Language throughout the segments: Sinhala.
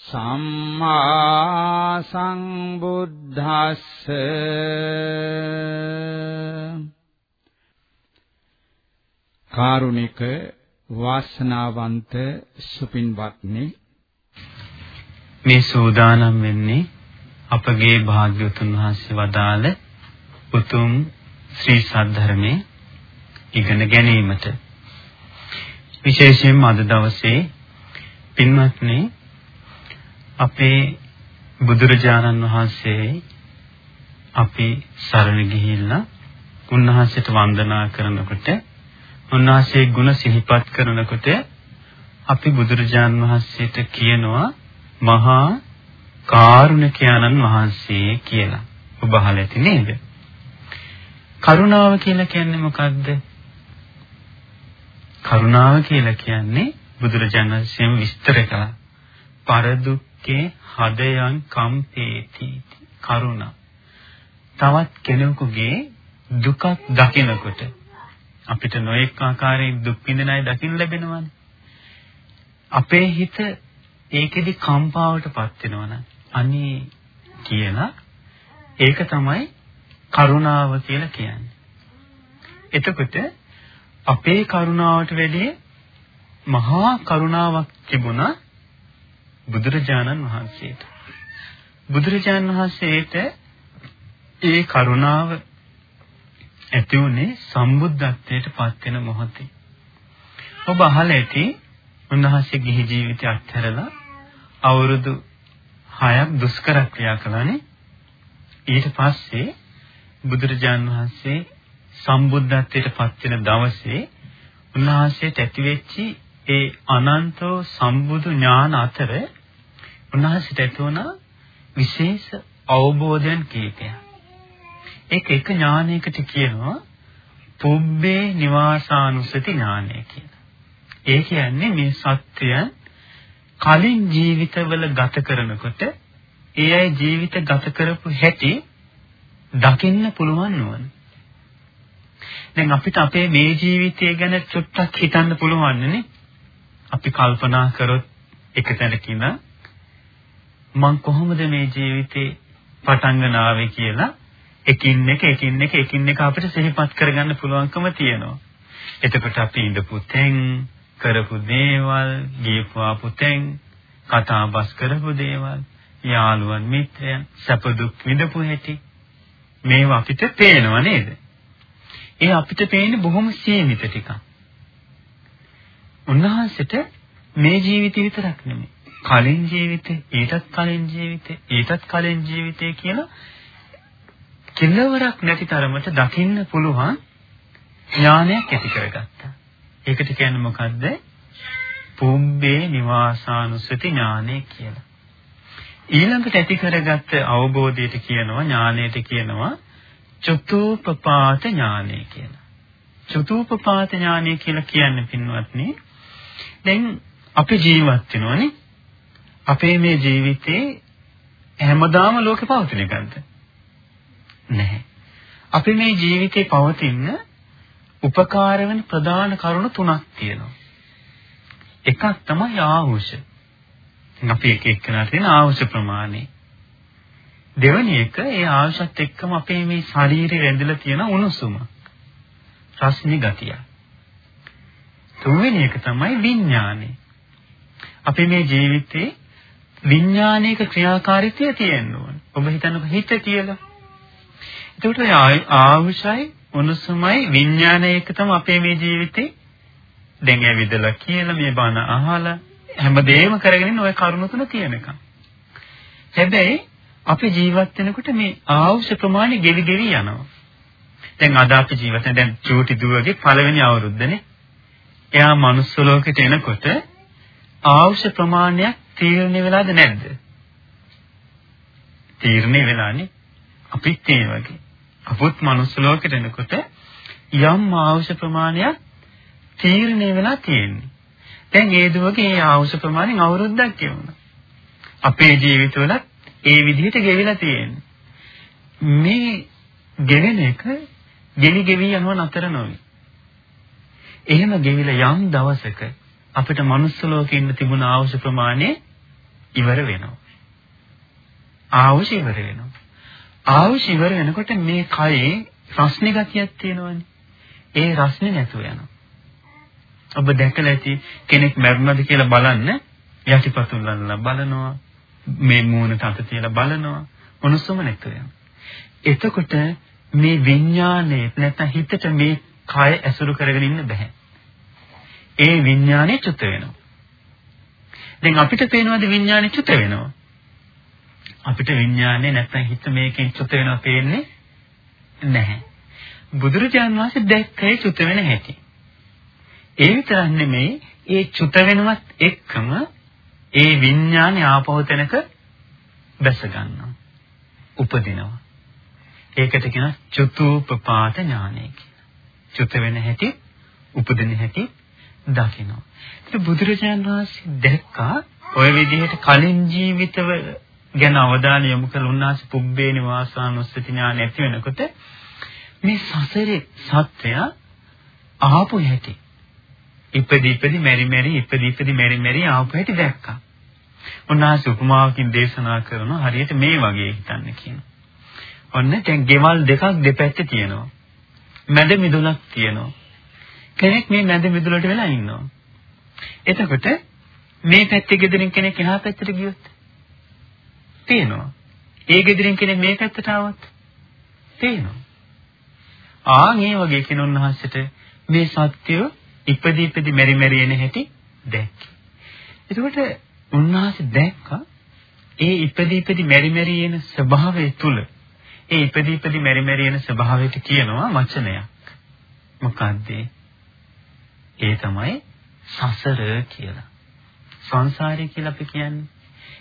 සම්මා සංබුද්දස්ස කාරුණික වාසනාවන්ත සුපින්වත්නි මේ සූදානම් වෙන්නේ අපගේ භාග්‍යවතුන් වහන්සේ වදාළ උතුම් ශ්‍රී සද්ධර්මයේ ඉගෙන ගැනීමට. විශේෂයෙන්ම අද දවසේ පින්වත්නි අපේ බුදුරජාණන් වහන්සේ අපි සරණ ගිහිල්ලා උන්වහන්සේට වන්දනා කරනකොට උන්වහන්සේ ගුණ සිහිපත් කරනකොට අපි බුදුරජාණන් වහන්සේට කියනවා මහා කාරුණිකයන්න් වහන්සේ කියලා. ඔබ අහලා ඇති නේද? කරුණාව කියලා කියන්නේ මොකද්ද? කරුණාව කියලා කියන්නේ බුදුරජාණන් වහන්සේම විස්තර කළා. පරදුක් දුක්ඛේ හදයන් කම්පේති කරුණ. තවත් කෙනෙකුගේ දුකක් දකිනකොට අපිට නොඑක ආකාරයෙන් දුක් විඳින අය දකින්න ලැබෙනවානේ අපේ හිත ඒකෙදි කම්පාවටපත් වෙනවනේ අනේ කියලා ඒක තමයි කරුණාව කියලා කියන්නේ. එතකොට අපේ කරුණාවට වැඩිය මහා කරුණාවක් තිබුණා බුදුරජාණන් වහන්සේට. බුදුරජාණන් වහන්සේට ඒ කරුණාව ඇති උනේ සම්බුද්ධත්වයට පත් වෙන මොහොතේ. ඔබ අහලා ඇති උන්වහන්සේ ගිහි ජීවිතය අත්හැරලා අවුරුදු 6ක් දුෂ්කර ක්‍රියා කළානේ. ඊට පස්සේ බුදුරජාණන් වහන්සේ සම්බුද්ධත්වයට පත් වෙන දවසේ උන්වහන්සේට ඇතිවෙච්චි ඒ අනන්තෝ සම්බුදු ඥාන අතර උන්වහන්සේට ඇති වුණා විශේෂ අවබෝධයන් කීපයක්. ඒක එක ඥානයකට කියනවා පුබ්බේ නිවාසානුසති ඥානය කියලා. ඒ කියන්නේ මේ සත්‍යයන් කලින් ජීවිතවල ගත කරනකොට ඒ අය ජීවිත ගත කරපු හැටි දකින්න පුළුවන් නෝන. දැන් අපිට අපේ මේ ජීවිතය ගැන චුට්ටක් හිතන්න පුළුවන් නේ. අපි කල්පනා කරොත් එක තැනකින් මං කොහොමද මේ ජීවිතේ පටන් ගන්නාවේ කියලා එකින් එක එකින් එක එකින් එක අපිට සිහිපත් කරගන්න පුළුවන්කම තියෙනවා. එතකොට අපි ඉඳපු තැන්, කරපු දේවල්, ගියපු ආපු තැන්, කතා බස් කරපු දේවල්, යාළුවන් මිත්‍රයන්, සැප දුක් විඳපු හැටි මේවා අපිට පේනව නේද? ඒ අපිට පේන්නේ බොහොම සීමිත ටිකක්. උන්වහන්සේට මේ ජීවිතය විතරක් නෙමෙයි. කලින් ජීවිතේ ඊටත් කලින් ජීවිතේ ඊටත් කලින් ජීවිතේ කියලා කෙලවරක් නැති තරමට දකින්න පුළුවන් ඥානයක් ඇති කරගත්තා. ඒකට කියන්නේ මොකද්ද? පුම්බේ නිවාසානුස්සති ඥානය කියලා. ඊළඟට ඇති කරගත්ත අවබෝධයට කියනවා ඥානයට කියනවා චතුූපපාත ඥානය කියලා. චතුූපපාත ඥානය කියලා කියන්නේ පින්වත්නි දැන් අපි ජීවත් වෙනවනේ අපේ මේ ජීවිතේ හැමදාම ලෝකෙ පවතින එකක්ද? නැහැ. අපි මේ ජීවිතේ පවතින උපකාර වෙන ප්‍රධාන කරුණු තුනක් තියෙනවා. එකක් තමයි ආහුෂ. අපි එක එක්කනට තියෙන ආහුෂ ප්‍රමාණය. දෙවැනි එක ඒ ආහුෂත් එක්කම අපේ මේ ශරීරය රැඳිලා තියෙන උණුසුම. රස්නි ගතිය. තුන්වෙනි එක තමයි විඥානය. අපි මේ ජීවිතේ විඥානයක ක්‍රියාකාරීත්වය තියෙන්න ඕන. ඔබ හිතන්නකෝ හිත කියලා. එතකොට ආවුෂයි උණුසුමයි විඥානය එක තමයි අපේ මේ ජීවිතේ දැන් ඇවිදලා කියලා මේ බණ අහලා හැමදේම කරගෙන ඉන්න ওই කරුණ තුන තියෙනකම්. හැබැයි අපි ජීවත් වෙනකොට මේ ආවුෂ ප්‍රමාණය ගෙවි ගෙවි යනවා. දැන් අද අපි ජීවත් වෙන දැන් චූටි දුවගේ පළවෙනි අවුරුද්දනේ. එයා manuss ලෝකෙට එනකොට ආවුෂ ප්‍රමාණයක් තීරණය වෙලාද නැද්ද? තීරණය වෙලානේ. අපිත් ඒ වගේ. අපුත් මනුස්ස ලෝකෙට එනකොට යම් ආවශ්‍ය ප්‍රමාණයක් තීරණය වෙලා තියෙන්නේ. දැන් ඒ දුවගේ ඒ ආවශ්‍ය ප්‍රමාණෙන් අවුරුද්දක් ගෙවුණා. අපේ ජීවිතවල ඒ විදිහට ගෙවිලා තියෙන්නේ. මේ ගෙවෙන එක ගෙවි ගෙවි යනව නතර නොවේ. එහෙම ගෙවිලා යම් දවසක අපිට manuss ලෝකේ ඉන්න තිබුණ අවශ්‍ය ප්‍රමාණය ඉවර වෙනවා. ආවශ්‍ය ඉවර වෙනවා. ආවශ්‍ය ඉවර වෙනකොට මේ කයේ රස්නේ ගතියක් තියෙනවනේ. ඒ රස්නේ නැතුව යනවා. ඔබ දැකලා ඇති කෙනෙක් මැරුණාද කියලා බලන්න යටිපතුල්ලන්ලා බලනවා මේ මූණට අත තියලා බලනවා මොනසම නැතුව යනවා. එතකොට මේ විඥානේ නැත්නම් හිතට මේ කය ඇසුරු කරගෙන ඉන්න බෑ. ඒ විඥානේ චුත වෙනවා. දැන් අපිට පේනවාද විඥානේ චුත වෙනවා? අපිට විඥානේ නැත්නම් හිත මේකෙන් චුත වෙනවා පේන්නේ නැහැ. බුදුරජාන් වහන්සේ දැක්කේ චුත වෙන හැටි. ඒ විතරක් නෙමෙයි ඒ චුත වෙනවත් එක්කම ඒ විඥානේ ආපහු තැනක දැස ගන්නවා. උපදිනවා. ඒකට කියන චුතූපපාත ඥානය කියලා. චුත වෙන හැටි, උපදින හැටි දකිනවා. ඒක බුදුරජාණන් වහන්සේ දැක්කා ওই විදිහට කලින් ජීවිතව ගැන අවධානය යොමු කළ උන්වහන්සේ පුබ්බේ නිවාසානුස්සති ඥාන ඇති වෙනකොට මේ සසරේ සත්‍යය ආපු හැටි ඉපදි ඉපදි මෙරි මෙරි ඉපදි ඉපදි මෙරි මෙරි ආපු හැටි දැක්කා. උන්වහන්සේ උපමාවකින් දේශනා කරන හරියට මේ වගේ හිතන්න කියනවා. ඔන්න දැන් ගෙවල් දෙකක් දෙපැත්තේ තියෙනවා. මැද මිදුලක් තියෙනවා. කෙනෙක් මේ මැද මිදුලට වෙලා ඉන්නවා. එතකොට මේ පැත්තේ ගෙදරින් කෙනෙක් එහා පැත්තට ගියොත් පේනවා. ඒ ගෙදරින් කෙනෙක් මේ පැත්තට ආවොත් පේනවා. ආන් ඒ වගේ කෙනුන් වහන්සේට මේ සත්‍යය ඉපදී ඉපදී මෙරි මෙරි එන හැටි දැක්කේ. එතකොට උන්වහන්සේ දැක්කා ඒ ඉපදී ඉපදී මෙරි මෙරි එන ස්වභාවය තුල ඒ ඉපදී ඉපදී මෙරි මෙරි එන ස්වභාවයට කියනවා වචනයක්. මොකද්ද? ඒ තමයි සසර කියලා. සංසාරය කියලා අපි කියන්නේ.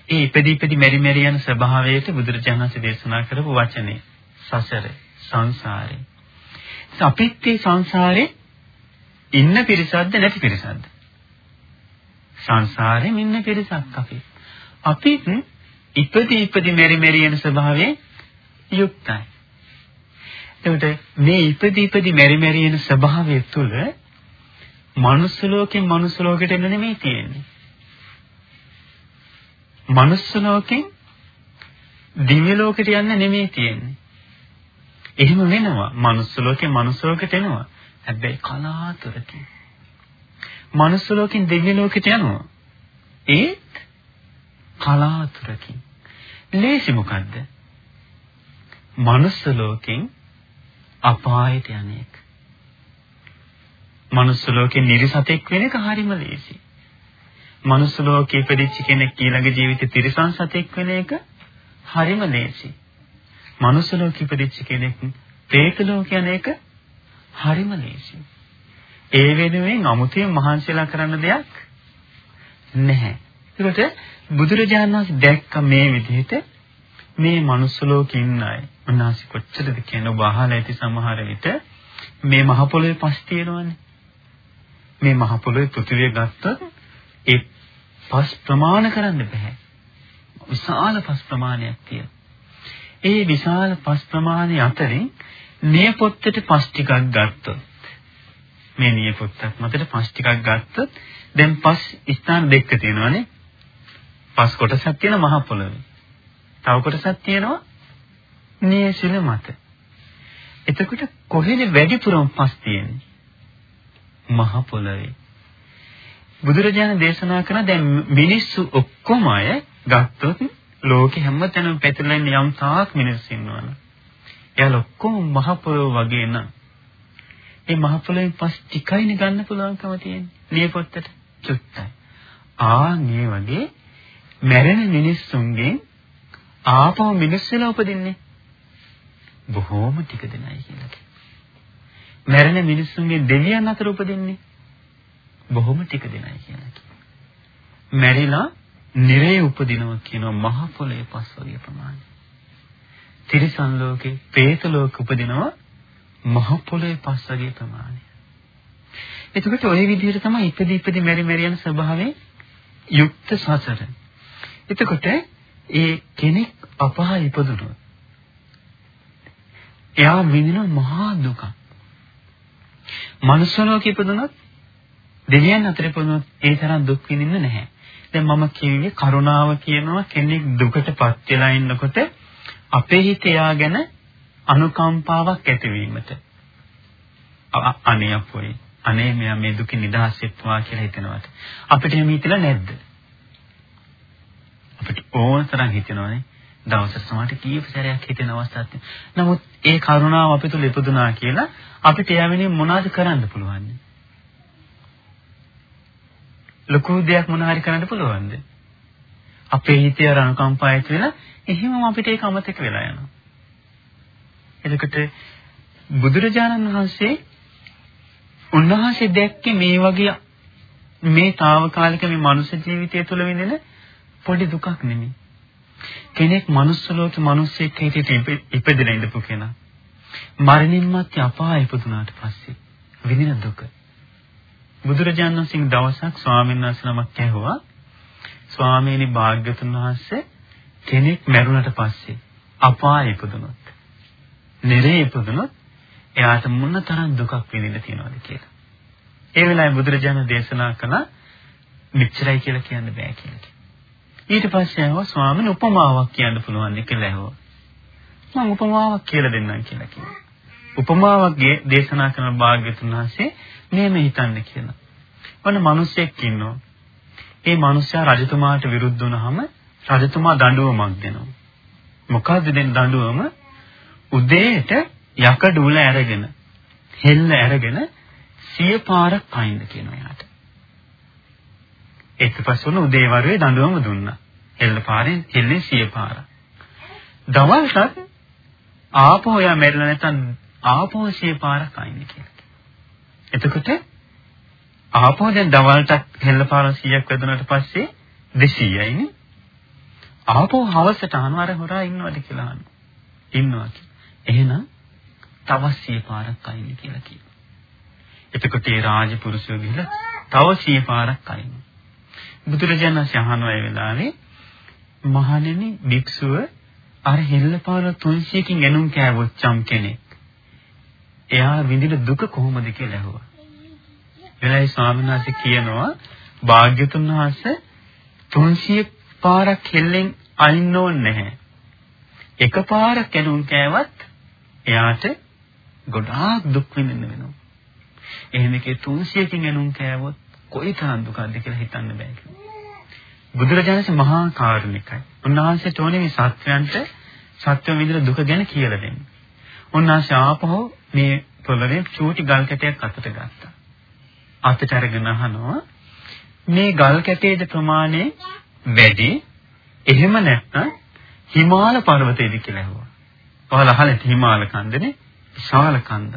ඒ ඉපදී ඉපදී මෙරි මෙරි යන ස්වභාවයට බුදුරජාණන් වහන්සේ දේශනා කරපු වචනේ සසර සංසාරේ. අපිත් මේ සංසාරේ ඉන්න පිරිසක්ද නැති පිරිසක්ද? සංසාරේ ඉන්න පිරිසක් අපි. අපිත් ඉපදී ඉපදී මෙරි මෙරි යන ස්වභාවයෙන් යුක්තයි. එතකොට මේ ඉපදී ඉපදී මෙරි මෙරි යන ස්වභාවය තුළ මනුස්ස ලෝකෙන් මනුස්ස ලෝකෙට එන්න නෙමෙයි තියෙන්නේ. මනුස්ස ලෝකෙන් දිව්‍ය ලෝකෙට යන්න නෙමෙයි තියෙන්නේ. එහෙම වෙනවා. මනුස්ස ලෝකෙන් මනුස්ස ලෝකෙට එනවා. හැබැයි කලාතුරකින්. මනුස්ස ලෝකෙන් දිව්‍ය ලෝකෙට යනවා. ඒත් කලාතුරකින්. ලේසි මොකද්ද? මනුස්ස ලෝකෙන් අපායට යන එක. මනුස්ස ලෝකේ නිර්සතෙක් වෙන එක හරිම ලේසි. මනුස්ස ලෝකේ ඉපදිච්ච කෙනෙක් ඊළඟ ජීවිතේ තිරිසන් සතෙක් වෙන එක හරිම ලේසි. මනුස්ස ලෝකේ ඉපදිච්ච කෙනෙක් പ്രേත ලෝක යන එක හරිම ලේසි. ඒ වෙනුවෙන් අමුතියෙන් මහන්සිලා කරන්න දෙයක් නැහැ. ඒකට බුදුරජාණන් වහන්සේ දැක්ක මේ විදිහට මේ මනුස්ස ලෝකේ ඉන්න අය උන්වහන්සේ කොච්චරද කියන ඔබ අහලා ඇති සමහර විට මේ මහ පොළොවේ පස් තියෙනවනේ. මේ මහ පොළොවේ පෘථිවිය ගත්තොත් ඒ පස් ප්‍රමාණ කරන්න බෑ. විශාල පස් ප්‍රමාණයක් තියෙනවා. ඒ විශාල පස් ප්‍රමාණය අතරින් නියපොත්තට පස් ටිකක් ගත්තොත් මේ නියපොත්තක් මතට පස් ටිකක් ගත්තොත් දැන් පස් ස්ථාන දෙකක් තියෙනවානේ. පස් කොටසක් තියෙන මහ පොළොවේ. තව කොටසක් තියෙනවා නියසිල මත. එතකොට කොහෙද වැඩිපුරම පස් තියෙන්නේ? මහ පොළවේ. බුදුරජාණන් දේශනා කරන දැන් මිනිස්සු ඔක්කොම අය ගත්තොත් ලෝකෙ හැමතැනම පැතිරලා ඉන්න යම් තාක් මිනිස්සු ඉන්නවනේ. එයාලා ඔක්කොම මහ පොළොව වගේ න ะ. ඒ මහ පොළොවෙන් පස් ටිකයිනේ ගන්න පුළුවන්කම තියෙන්නේ. නියපොත්තට චුට්ටයි. ආ මේ වගේ මැරෙන මිනිස්සුන්ගෙන් ආපහු මිනිස්සු වෙලා උපදින්නේ බොහෝම ටික දෙනයි කියලා කියනවා. මැරෙන මිනිස්සුන්ගේ දෙවියන් අතර උපදින්නේ බොහොම ටික දෙනයි කියලා කියනවා. මැරිලා නිරේ උපදිනවා කියනවා මහ පොළේ පස් වගේ ප්‍රමාණය. තිරිසන් ලෝකේ, പ്രേත ලෝකෙ උපදිනවා මහ පොළේ පස් වගේ ප්‍රමාණය. එතකොට ওই විදිහට තමයි ඉපදි ඉපදි මෙරි මෙරි යන ස්වභාවයෙන් යුක්ත සසර. එතකොට ඒ කෙනෙක් අපහා ඉපදුනොත් එයා විඳින මහා දුකක්. මනුස්ස ලෝකෙ ඉපදුනොත් දෙවියන් අතර ඉපදුනොත් ඒ තරම් දුක් විඳින්න නැහැ. දැන් මම කිව්වේ කරුණාව කියනවා කෙනෙක් දුකටපත් වෙලා ඉන්නකොට අපේ හිත එයා ගැන අනුකම්පාවක් ඇතිවීමට. අනේ අපොයි අනේ මෙයා මේ දුකින් නිදහස් වෙත්වා කියලා හිතනවාට අපිට එහෙම හිතලා නැද්ද? අපිට ඕන තරම් හිතෙනවානේ. දවසට සමහරට කීප සැරයක් හිතෙන අවස්ථාවක් නමුත් ඒ කරුණාව අපි තුල ඉපදුනා කියලා අපිට එයා වෙනින් මොනවද කරන්න පුළුවන්? ලොකු දෙයක් මොනවාරි කරන්න පුළුවන්ද? අපේ හිතේ අර අනුකම්පාවයිත් වෙලා එහෙමම අපිට ඒක අමතක වෙලා යනවා. එතකොට බුදුරජාණන් වහන්සේ උන්වහන්සේ දැක්කේ මේ වගේ මේ తాවකාලික මේ මනුෂ්‍ය ජීවිතය තුළ විඳින පොඩි දුකක් නෙමෙයි. කෙනෙක් මනුස්ස ලෝකේ මිනිස්සෙක් හිටියට ඉපදෙලා ඉඳපු කෙනා. මරණින් මත්තේ අපාය ඉපදුනාට පස්සේ විඳින දුක. බුදුරජාණන් වහන්සේ දවසක් ස්වාමීන් වහන්සේ නමක් ඇහුවා ස්වාමීනි භාග්‍යතුන් වහන්සේ කෙනෙක් මැරුණට පස්සේ අපාය ඉපදුනොත් නිරේ ඉපදුනොත් එයාට මොන තරම් දුකක් විඳින්න තියෙනවද කියලා. ඒ වෙලාවේ බුදුරජාණන් දේශනා කළා මෙච්චරයි කියලා කියන්න බෑ කියලා. ඊට පස්සේ ආව ස්වාමීන් උපමාවක් කියන්න පුළුවන් කියලා ඇහුවා. මම උපමාවක් කියලා දෙන්නම් කියලා කිව්වා. උපමාවක් දේශනා කරන භාග්‍යතුන් වහන්සේ මෙහෙම හිතන්න කියලා. ඔන්න මිනිසෙක් ඉන්නවා. ඒ මිනිසයා රජතුමාට විරුද්ධ වුණාම රජතුමා දඬුවමක් දෙනවා. මොකද්ද දෙන දඬුවම? උදේට යකඩ උල අරගෙන හෙල්ල අරගෙන සිය පාරක් පයින්ද කියනවා යාට. ඊට පස්සේ උන උදේ වරුවේ දඬුවම දුන්නා. හෙල්ල පාරෙන් හෙල්ලේ සිය පාර. දවල්ටත් ආපහු යා මැරිලා නැත්නම් ආපහු සිය පාරක් අයින් කියලා. එතකොට ආපහු දැන් දවල්ට හෙල්ල පාර 100ක් වැදුනට පස්සේ 200යිනේ. ආපහු හවසට අහනවා හොරා ඉන්නවද කියලා අහනවා. ඉන්නවා කියලා. එහෙනම් තවත් 100 පාරක් අයින් කියලා කියනවා. එතකොට ඒ රාජපුරුෂයෝ ගිහලා තව 100 පාරක් අයින්. බුදුරජාණන් වහන්සේ අහනවා ඒ වෙලාවේ මහණෙනි භික්ෂුව අර හෙල්ලපාර 300කින් එනුම් කෑවොත් චම් කෙනෙක්. එයා විඳින දුක කොහොමද කියලා ඇහුවා. එලයි ස්වාමීන් වහන්සේ කියනවා භාග්‍යතුන් වහන්සේ 300 පාරක් හෙල්ලෙන් අයින් ඕනේ නැහැ. එකපාරක් එනුම් කෑවත් එයාට ගොඩාක් දුක් විඳින්න වෙනවා. එහෙම එකේ 300කින් එනුම් කෑවොත් කොයි තරම් දුකක්ද කියලා හිතන්න බෑ කියලා. බුදුරජාණන්සේ මහා කාරුණිකයි. උන්වහන්සේට ඕනේ මේ සත්‍යයන්ට සත්‍ය විඳින දුක ගැන කියලා දෙන්න. උන්වහන්සේ ආපහු මේ පොළවේ චූටි ගල් කැටයක් අතට ගත්තා. අතට අරගෙන අහනවා මේ ගල් කැටයේ ප්‍රමාණය වැඩි එහෙම නැත්නම් හිමාල පර්වතයේද කියලා ඇහුවා. ඔයාලා අහලා හිමාල කන්දනේ විශාල කන්ද.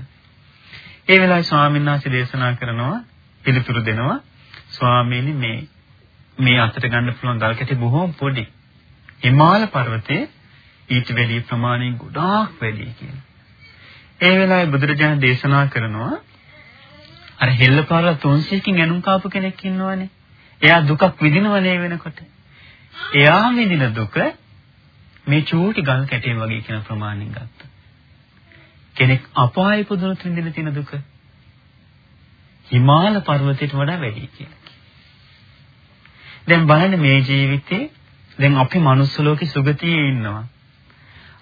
ඒ වෙලාවේ ස්වාමීන් වහන්සේ දේශනා කරනවා පිළිතුරු දෙනවා ස්වාමීනි මේ මේ අතට ගන්න පුළුවන් ගල් කැටි බොහොම පොඩි. හිමාල පර්වතයේ ඊට වැඩි ප්‍රමාණයෙන් ගොඩාක් වැඩි කියලා. ඒ වෙලාවේ බුදුරජාණන් දේශනා කරනවා අර හෙල්ලපාර 300කින් ඇනුම් කාපු කෙනෙක් ඉන්නවනේ. එයා දුකක් විඳිනවනේ වෙනකොට. එයා විඳින දුක මේ චූටි ගල් කැටේ වගේ කියන ප්‍රමාණයෙන් ගත්තා. කෙනෙක් අපාය පුදුනත් විඳින තියෙන දුක හිමාල පර්වතයට වඩා වැඩි කියලා. දැන් බලන්න මේ ජීවිතේ දැන් අපි මනුස්ස ලෝකේ සුගතියේ ඉන්නවා.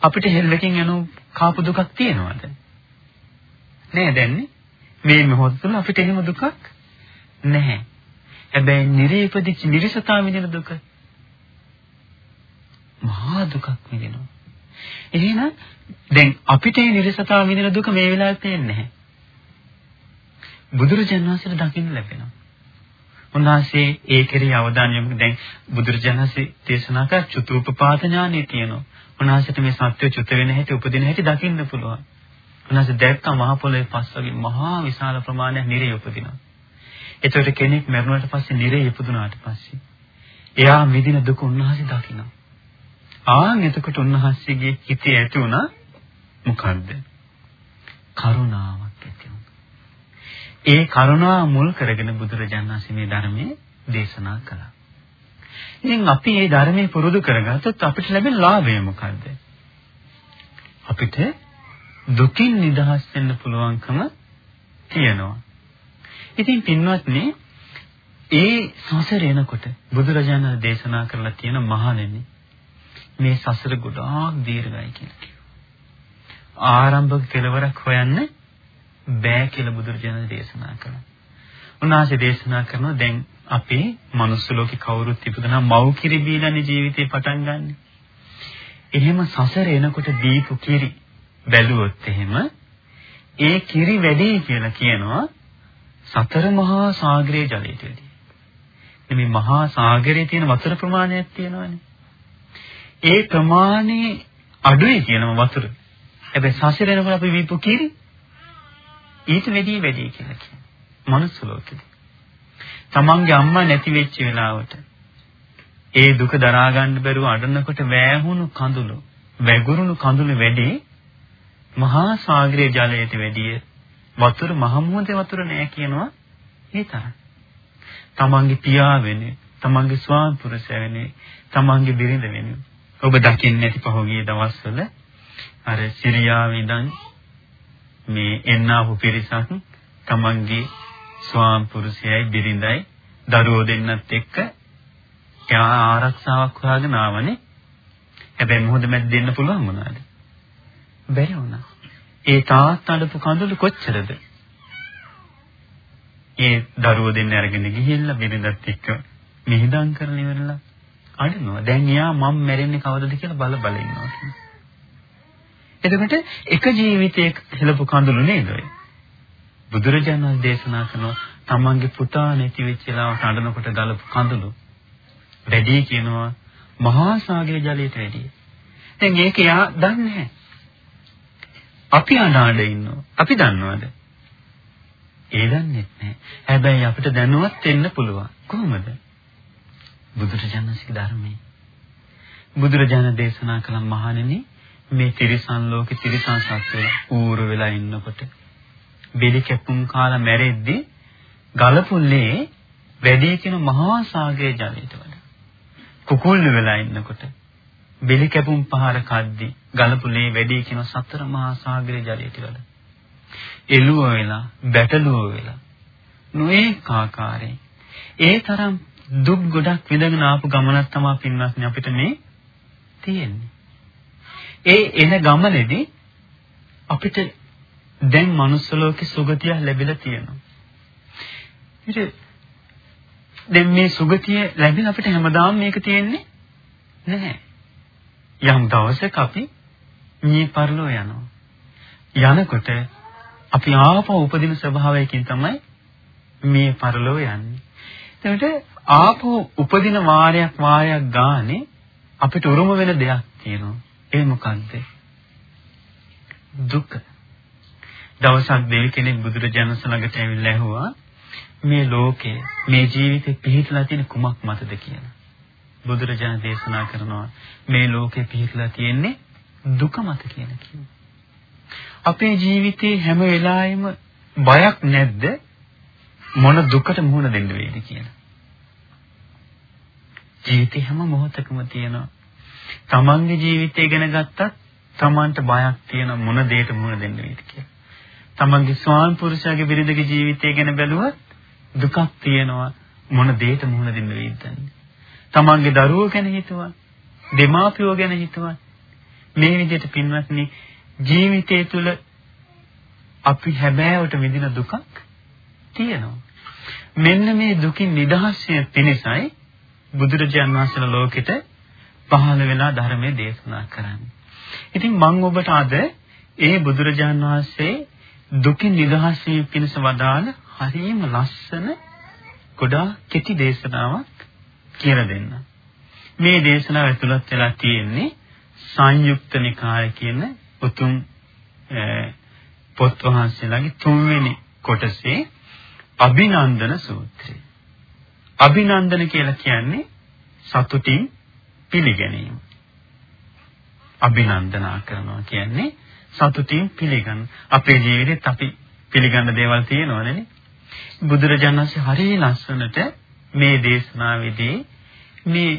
අපිට හෙල්ලකින් යන කාපු දුකක් තියෙනවද? නෑ දැන්නේ. මේ මොහොත තුළ අපිට එහෙම දුකක් නැහැ. හැබැයි නිරේපදිච්ච නිර්සතාව විඳින දුක මහා දුකක් විඳිනවා. එහෙනම් දැන් අපිට මේ නිර්සතාව විඳින දුක මේ වෙලාවේ පේන්නේ නැහැ. බුදුරජාණන් වහන්සේට දකින්න ලැබෙනවා. උන්වහන්සේ ඒ කෙරෙහි අවධානය යොමු දැන් බුදුරජාණන් වහන්සේ දේශනා කර චතුූපපාත ඥානෙ තියෙනවා. උන්වහන්සේට මේ සත්‍ය චුත වෙන හැටි උපදින හැටි දකින්න පුළුවන්. උන්වහන්සේ දැක්කා මහ පොළොවේ පස් වගේ මහා විශාල ප්‍රමාණයක් නිරේ උපදිනවා. ඒතකොට කෙනෙක් මරුණාට පස්සේ නිරේ ඉපදුනාට පස්සේ එයා විඳින දුක උන්වහන්සේ දකිනවා. ආන් එතකොට උන්වහන්සේගේ හිතේ ඇති වුණා මොකද්ද? කරුණාවක් ඇති වුණා. ඒ කරුණාව මුල් කරගෙන බුදුරජාණන් වහන්සේ මේ ධර්මයේ දේශනා කළා. ඉතින් අපි මේ ධර්මයේ පුරුදු කරගත්තොත් අපිට ලැබෙන ලාභය මොකද්ද? අපිට දුකින් නිදහස් වෙන්න පුළුවන්කම තියෙනවා. ඉතින් පින්වත්නි ඒ සසර එනකොට බුදුරජාණන් දේශනා කරලා තියෙන මහණෙනි මේ සසර ගොඩාක් දීර්ඝයි කියලා කිව්වා. ආරම්භක කෙලවරක් හොයන්න බෑ කියලා බුදුරජාණන් දේශනා කළා. උන්වහන්සේ දේශනා කරනවා දැන් අපේ මනුස්ස ලෝකේ කවුරුත් ඉපදුනා මව් කිරි බීලානේ ජීවිතේ පටන් ගන්න. එහෙම සසර එනකොට දීපු කිරි බැලුවොත් එහෙම ඒ කිරි වැඩි කියලා කියනවා සතර මහා සාගරයේ ජලයට වැඩි. මේ මහා සාගරයේ තියෙන වතුර ප්‍රමාණයක් තියෙනවානේ. ඒ ප්‍රමාණය අඩුයි කියනවා වතුර. හැබැයි සසර එනකොට අපි විපු කිරි ඊට වැඩි වැඩි කියලා කියනවා. මනුස්ස ලෝකෙදී. තමන්ගේ අම්මා නැති වෙච්ච වෙලාවට ඒ දුක දරා ගන්න බැරුව අඬනකොට වෑහුණු කඳුළු වැගුරුණු කඳුළු වැඩි මහා සාගරයේ ජලයට වැඩිය වතුර මහ මුහුදේ වතුර නෑ කියනවා ඒ තරම්. තමන්ගේ පියා වෙන්නේ, තමන්ගේ ස්වාම පුරුෂයා වෙන්නේ, තමන්ගේ බිරිඳ වෙන්නේ. ඔබ දකින්නේ නැති පහුගිය දවස්වල අර සිරියාවේ ඉඳන් මේ එන්නාහු පිරිසක් තමන්ගේ ස්වාම පුරුෂයයි බිරිඳයි දරුවෝ දෙන්නත් එක්ක එයා ආරක්ෂාවක් හොයාගෙන ආවනේ. හැබැයි මොහොත මැද දෙන්න පුළුවන් මොනවාද? බැරි වුණා. ඒ තාත්තා අඬපු කඳුළු කොච්චරද? ඒ දරුවෝ දෙන්න අරගෙන ගිහිල්ලා බිරිඳත් එක්ක මිහිදම් කරන ඉවරලා අඬනවා. දැන් එයා මම මැරෙන්නේ කවදද කියලා බල බල ඉන්නවා කියනවා. එතකොට එක ජීවිතයක හෙලපු කඳුළු නේද ඔය? බුදුරජාණන් දේශනා කරනවා තමන්ගේ පුතා නැති වෙච්ච වෙලාවට අඬනකොට ගලපු කඳුළු වැඩි කියනවා මහා සාගර ජලයට වැඩි. දැන් ඒක යා දන්නේ නැහැ. අපි අඬ ඉන්නවා. අපි දන්නවද? ඒ දන්නේ නැහැ. හැබැයි අපිට දැනුවත් වෙන්න පුළුවන්. කොහොමද? බුදුරජාණන්සේ ධර්මයේ. බුදුරජාණන් දේශනා කළ මහණෙනි මේ තිරිසන් ලෝකේ තිරිසන් සත්වය ඌර වෙලා ඉන්නකොට. බෙලි කැපුම් කාලා මැරෙද්දී ගලපුල්ලේ වැඩි කියන මහා සාගරයේ ජලයට වඩා. කුකුල්ලු වෙලා ඉන්නකොට බෙලි කැපුම් පහර කද්දී ගලපුලේ වැඩි කියන සතර මහා සාගරයේ ජලයට වඩා. එළුව වෙලා බැටළුව වෙලා නොඒක ආකාරයෙන්. ඒ තරම් දුක් ගොඩක් විඳගෙන ආපු ගමනක් තමයි පින්වත්නි අපිට මේ තියෙන්නේ. ඒ එන ගමනේදී අපිට දැන් manuss ලෝකේ සුගතිය ලැබිලා තියෙනවා. ඊට දැන් මේ සුගතිය ලැබෙන අපිට හැමදාම මේක තියෙන්නේ නැහැ. යම් දවසක අපි මේ පරලෝ යනවා. යනකොට අපි ආපහු උපදින ස්වභාවයකින් තමයි මේ පරලෝ යන්නේ. එතකොට ආපහු උපදින වාරයක් වාරයක් ගානේ අපිට උරුම වෙන දෙයක් තියෙනවා. ඒ මොකන්ද? දුක. දවසක් දෙවි කෙනෙක් බුදුරජාණන් ළඟට ඇවිල්ලා ඇහුවා මේ ලෝකේ මේ ජීවිතේ පිහිටලා තියෙන කුමක් මතද කියලා. බුදුරජාණන් දේශනා කරනවා මේ ලෝකේ පිහිටලා තියෙන්නේ දුක මත කියලා කියනවා. අපේ ජීවිතේ හැම වෙලාවෙම බයක් නැද්ද මොන දුකට මුහුණ දෙන්න වෙයිද කියලා. ජීවිතේ හැම මොහොතකම තියෙනවා. තමන්ගේ ජීවිතය ගැන ගත්තත් තමන්ට බයක් තියෙන මොන දෙයකට මුහුණ දෙන්න වෙයිද කියලා. තමන්ගේ ස්වාම පුරුෂයාගේ බිරිඳගේ ජීවිතය ගැන බැලුවත් දුකක් තියෙනවා මොන දෙයකට මුහුණ දෙන්න වෙයිද තමන්ගේ දරුවෝ ගැන හිතුවා දෙමාපියෝ ගැන හිතුවා. මේ විදිහට පින්වත්නි ජීවිතය තුළ අපි හැබෑවට විඳින දුකක් තියෙනවා. මෙන්න මේ දුකින් නිදහස් වෙන පිණිසයි බුදුරජාන් වහන්සේලා ලෝකෙට පහළ වෙලා ධර්මයේ දේශනා කරන්නේ. ඉතින් මම ඔබට අද ඒ බුදුරජාන් වහන්සේ දුකින් නිදහස් වීම පිණිස වදාළ හරිම ලස්සන ගොඩාක් කෙටි දේශනාවක් කියලා දෙන්න. මේ දේශනාව ඇතුළත් වෙලා තියෙන්නේ සංයුක්ත නිකාය කියන උතුම් පොත් වහන්සේලාගේ තුන්වෙනි කොටසේ අභිනන්දන සූත්‍රය. අභිනන්දන කියලා කියන්නේ සතුටින් පිළිගැනීම. අභිනන්දනා කරනවා කියන්නේ සතුටින් පිළිගන්න. අපේ ජීවිතේත් අපි පිළිගන්න දේවල් තියෙනවනේ. බුදුරජාණන් වහන්සේ හරිය ලස්සනට මේ දේශනාවේදී මේ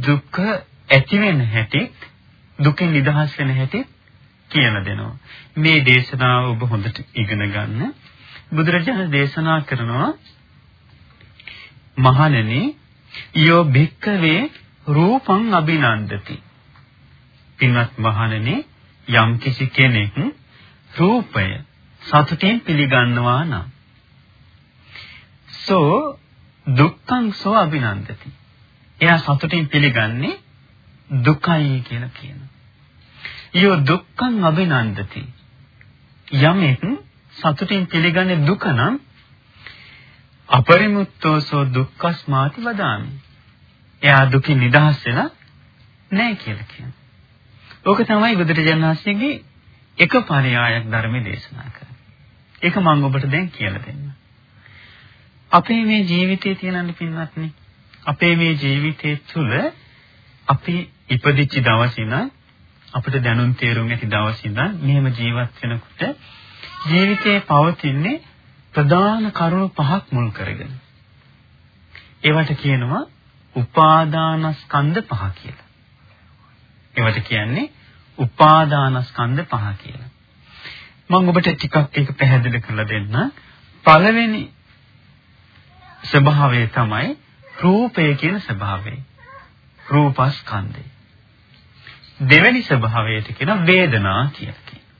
දුක ඇති වෙන හැටි දුකෙන් නිදහස් වෙන හැටි කියලා දෙනවා. මේ දේශනාව ඔබ හොඳට ඉගෙන ගන්න. බුදුරජාණන් දේශනා කරනවා මහණෙනි යෝ භික්කවේ රූපං අභිනන්දති. පින්වත් මහණෙනි යම් කිසි කෙනෙක් රූපය සතුටින් පිළිගන්නවා නම් සෝ දුක්ඛං සෝ අභිනන්දති. එයා සතුටින් පිළිගන්නේ දුකයි කියලා කියනවා. යෝ දුක්ඛං අභිනන්දති. යමෙක් සතුටින් පිළිගන්නේ දුක නම් අපරිමුත්තෝසෝ දුක්ඛස්මාති වදාමි. එයා දුකින් නිදහස් වෙලා නැහැ කියලා කියනවා. ඕක තමයි බුදුරජාණන් වහන්සේගේ එක පරයයක් ධර්ම දේශනා කරන්නේ. ඒක මම ඔබට දැන් කියලා දෙන්නම්. අපේ මේ ජීවිතයේ තියෙනන්න පින්වත්නි අපේ මේ ජීවිතයේ තුල අපි ඉපදිච්ච දවසේ ඉඳන් අපිට දැනුම් තේරුම් ඇති දවසේ ඉඳන් මෙහෙම ජීවත් වෙනකොට ජීවිතේ පවතින්නේ ප්‍රධාන කරුණු පහක් මුල් කරගෙන. ඒවට කියනවා උපාදානස්කන්ධ පහ කියලා. ඒවට කියන්නේ උපාදානස්කන්ධ පහ කියලා. මම ඔබට ටිකක් ඒක පැහැදිලි කරලා දෙන්න. පළවෙනි ස්වභාවය තමයි රූපය කියන ස්වභාවය. රූපස්කන්ධය. දෙවෙනි ස්වභාවයට කියන වේදනා කියලා කියනවා.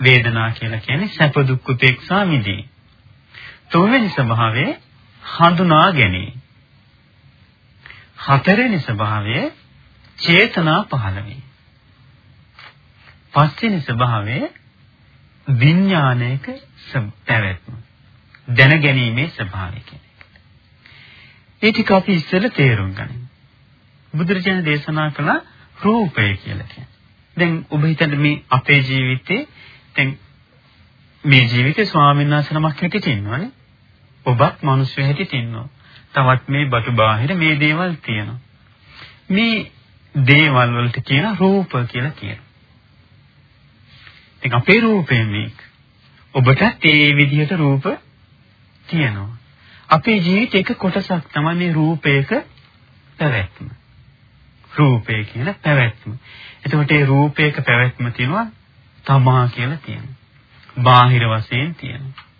වේදනා කියලා කියන්නේ සැප දුක් උපේක්ෂා විදී. තුන්වෙනි ස්වභාවය හඳුනා ගැනීම. හතරවෙනි ස්වභාවය චේතනා පහළ වීම. පස්වෙනි ස්වභාවය විඥානයක පැවැත්ම. දැනගැනීමේ ස්වභාවය කියන එක. ඒ ටික අපි ඉස්සෙල්ල තේරුම් ගනිමු. බුදුරජාණන් දේශනා කළ රූපය කියලා කියන්නේ. දැන් ඔබ හිතන්න මේ අපේ ජීවිතේ දැන් මේ ජීවිතේ ස්වාමීන් වහන්සේ නමක් හැටියට ඉන්නවනේ. ඔබත් මිනිස්සු හැටියට ඉන්නවා. තවත් මේ බටු බාහිර මේ දේවල් තියෙනවා. මේ දේවල් වලට කියන රූප කියලා කියනවා. දැන් අපේ රූපේ මේක. ඔබටත් ඒ විදිහට රූප තියෙනවා. අපේ ජීවිතේ එක කොටසක් තමයි මේ රූපයක පැවැත්ම. රූපය කියන පැවැත්ම. එතකොට මේ රූපයක පැවැත්ම තියෙනවා තමා කියලා තියෙනවා. බාහිර වශයෙන් තියෙනවා.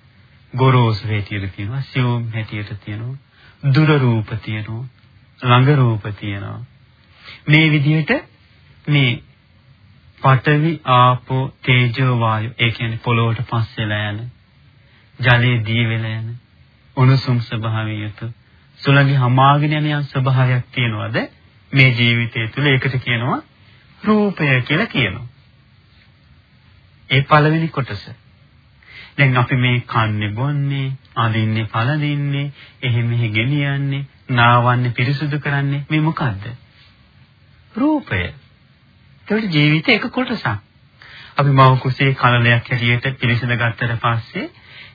ගොරෝසු හැටියට තියෙනවා, සියුම් හැටියට තියෙනවා, දුර රූප තියෙනවා, ළඟ රූප තියෙනවා. මේ විදිහට මේ පඨවි ආපෝ තේජෝ වායු ඒ කියන්නේ පොළොවට පස් වෙලා යන ජලයේ දී වෙලා යන උණුසුම් ස්වභාවය යුතු සුළඟි හමාගෙන යන යම් ස්වභාවයක් තියෙනවද? මේ ජීවිතය තුළ ඒකට කියනවා රූපය කියලා කියනවා. ඒ පළවෙනි කොටස. දැන් අපි මේ කන්නේ බොන්නේ අඳින්නේ පළඳින්නේ එහෙ මෙහෙ ගෙනියන්නේ නාවන්නේ පිරිසුදු කරන්නේ මේ මොකද්ද රූපය ඒකට ජීවිතේ එක කොටසක්. අපි මව කුසේ කලලයක් හැටියට පිළිසඳ ගත්තට පස්සේ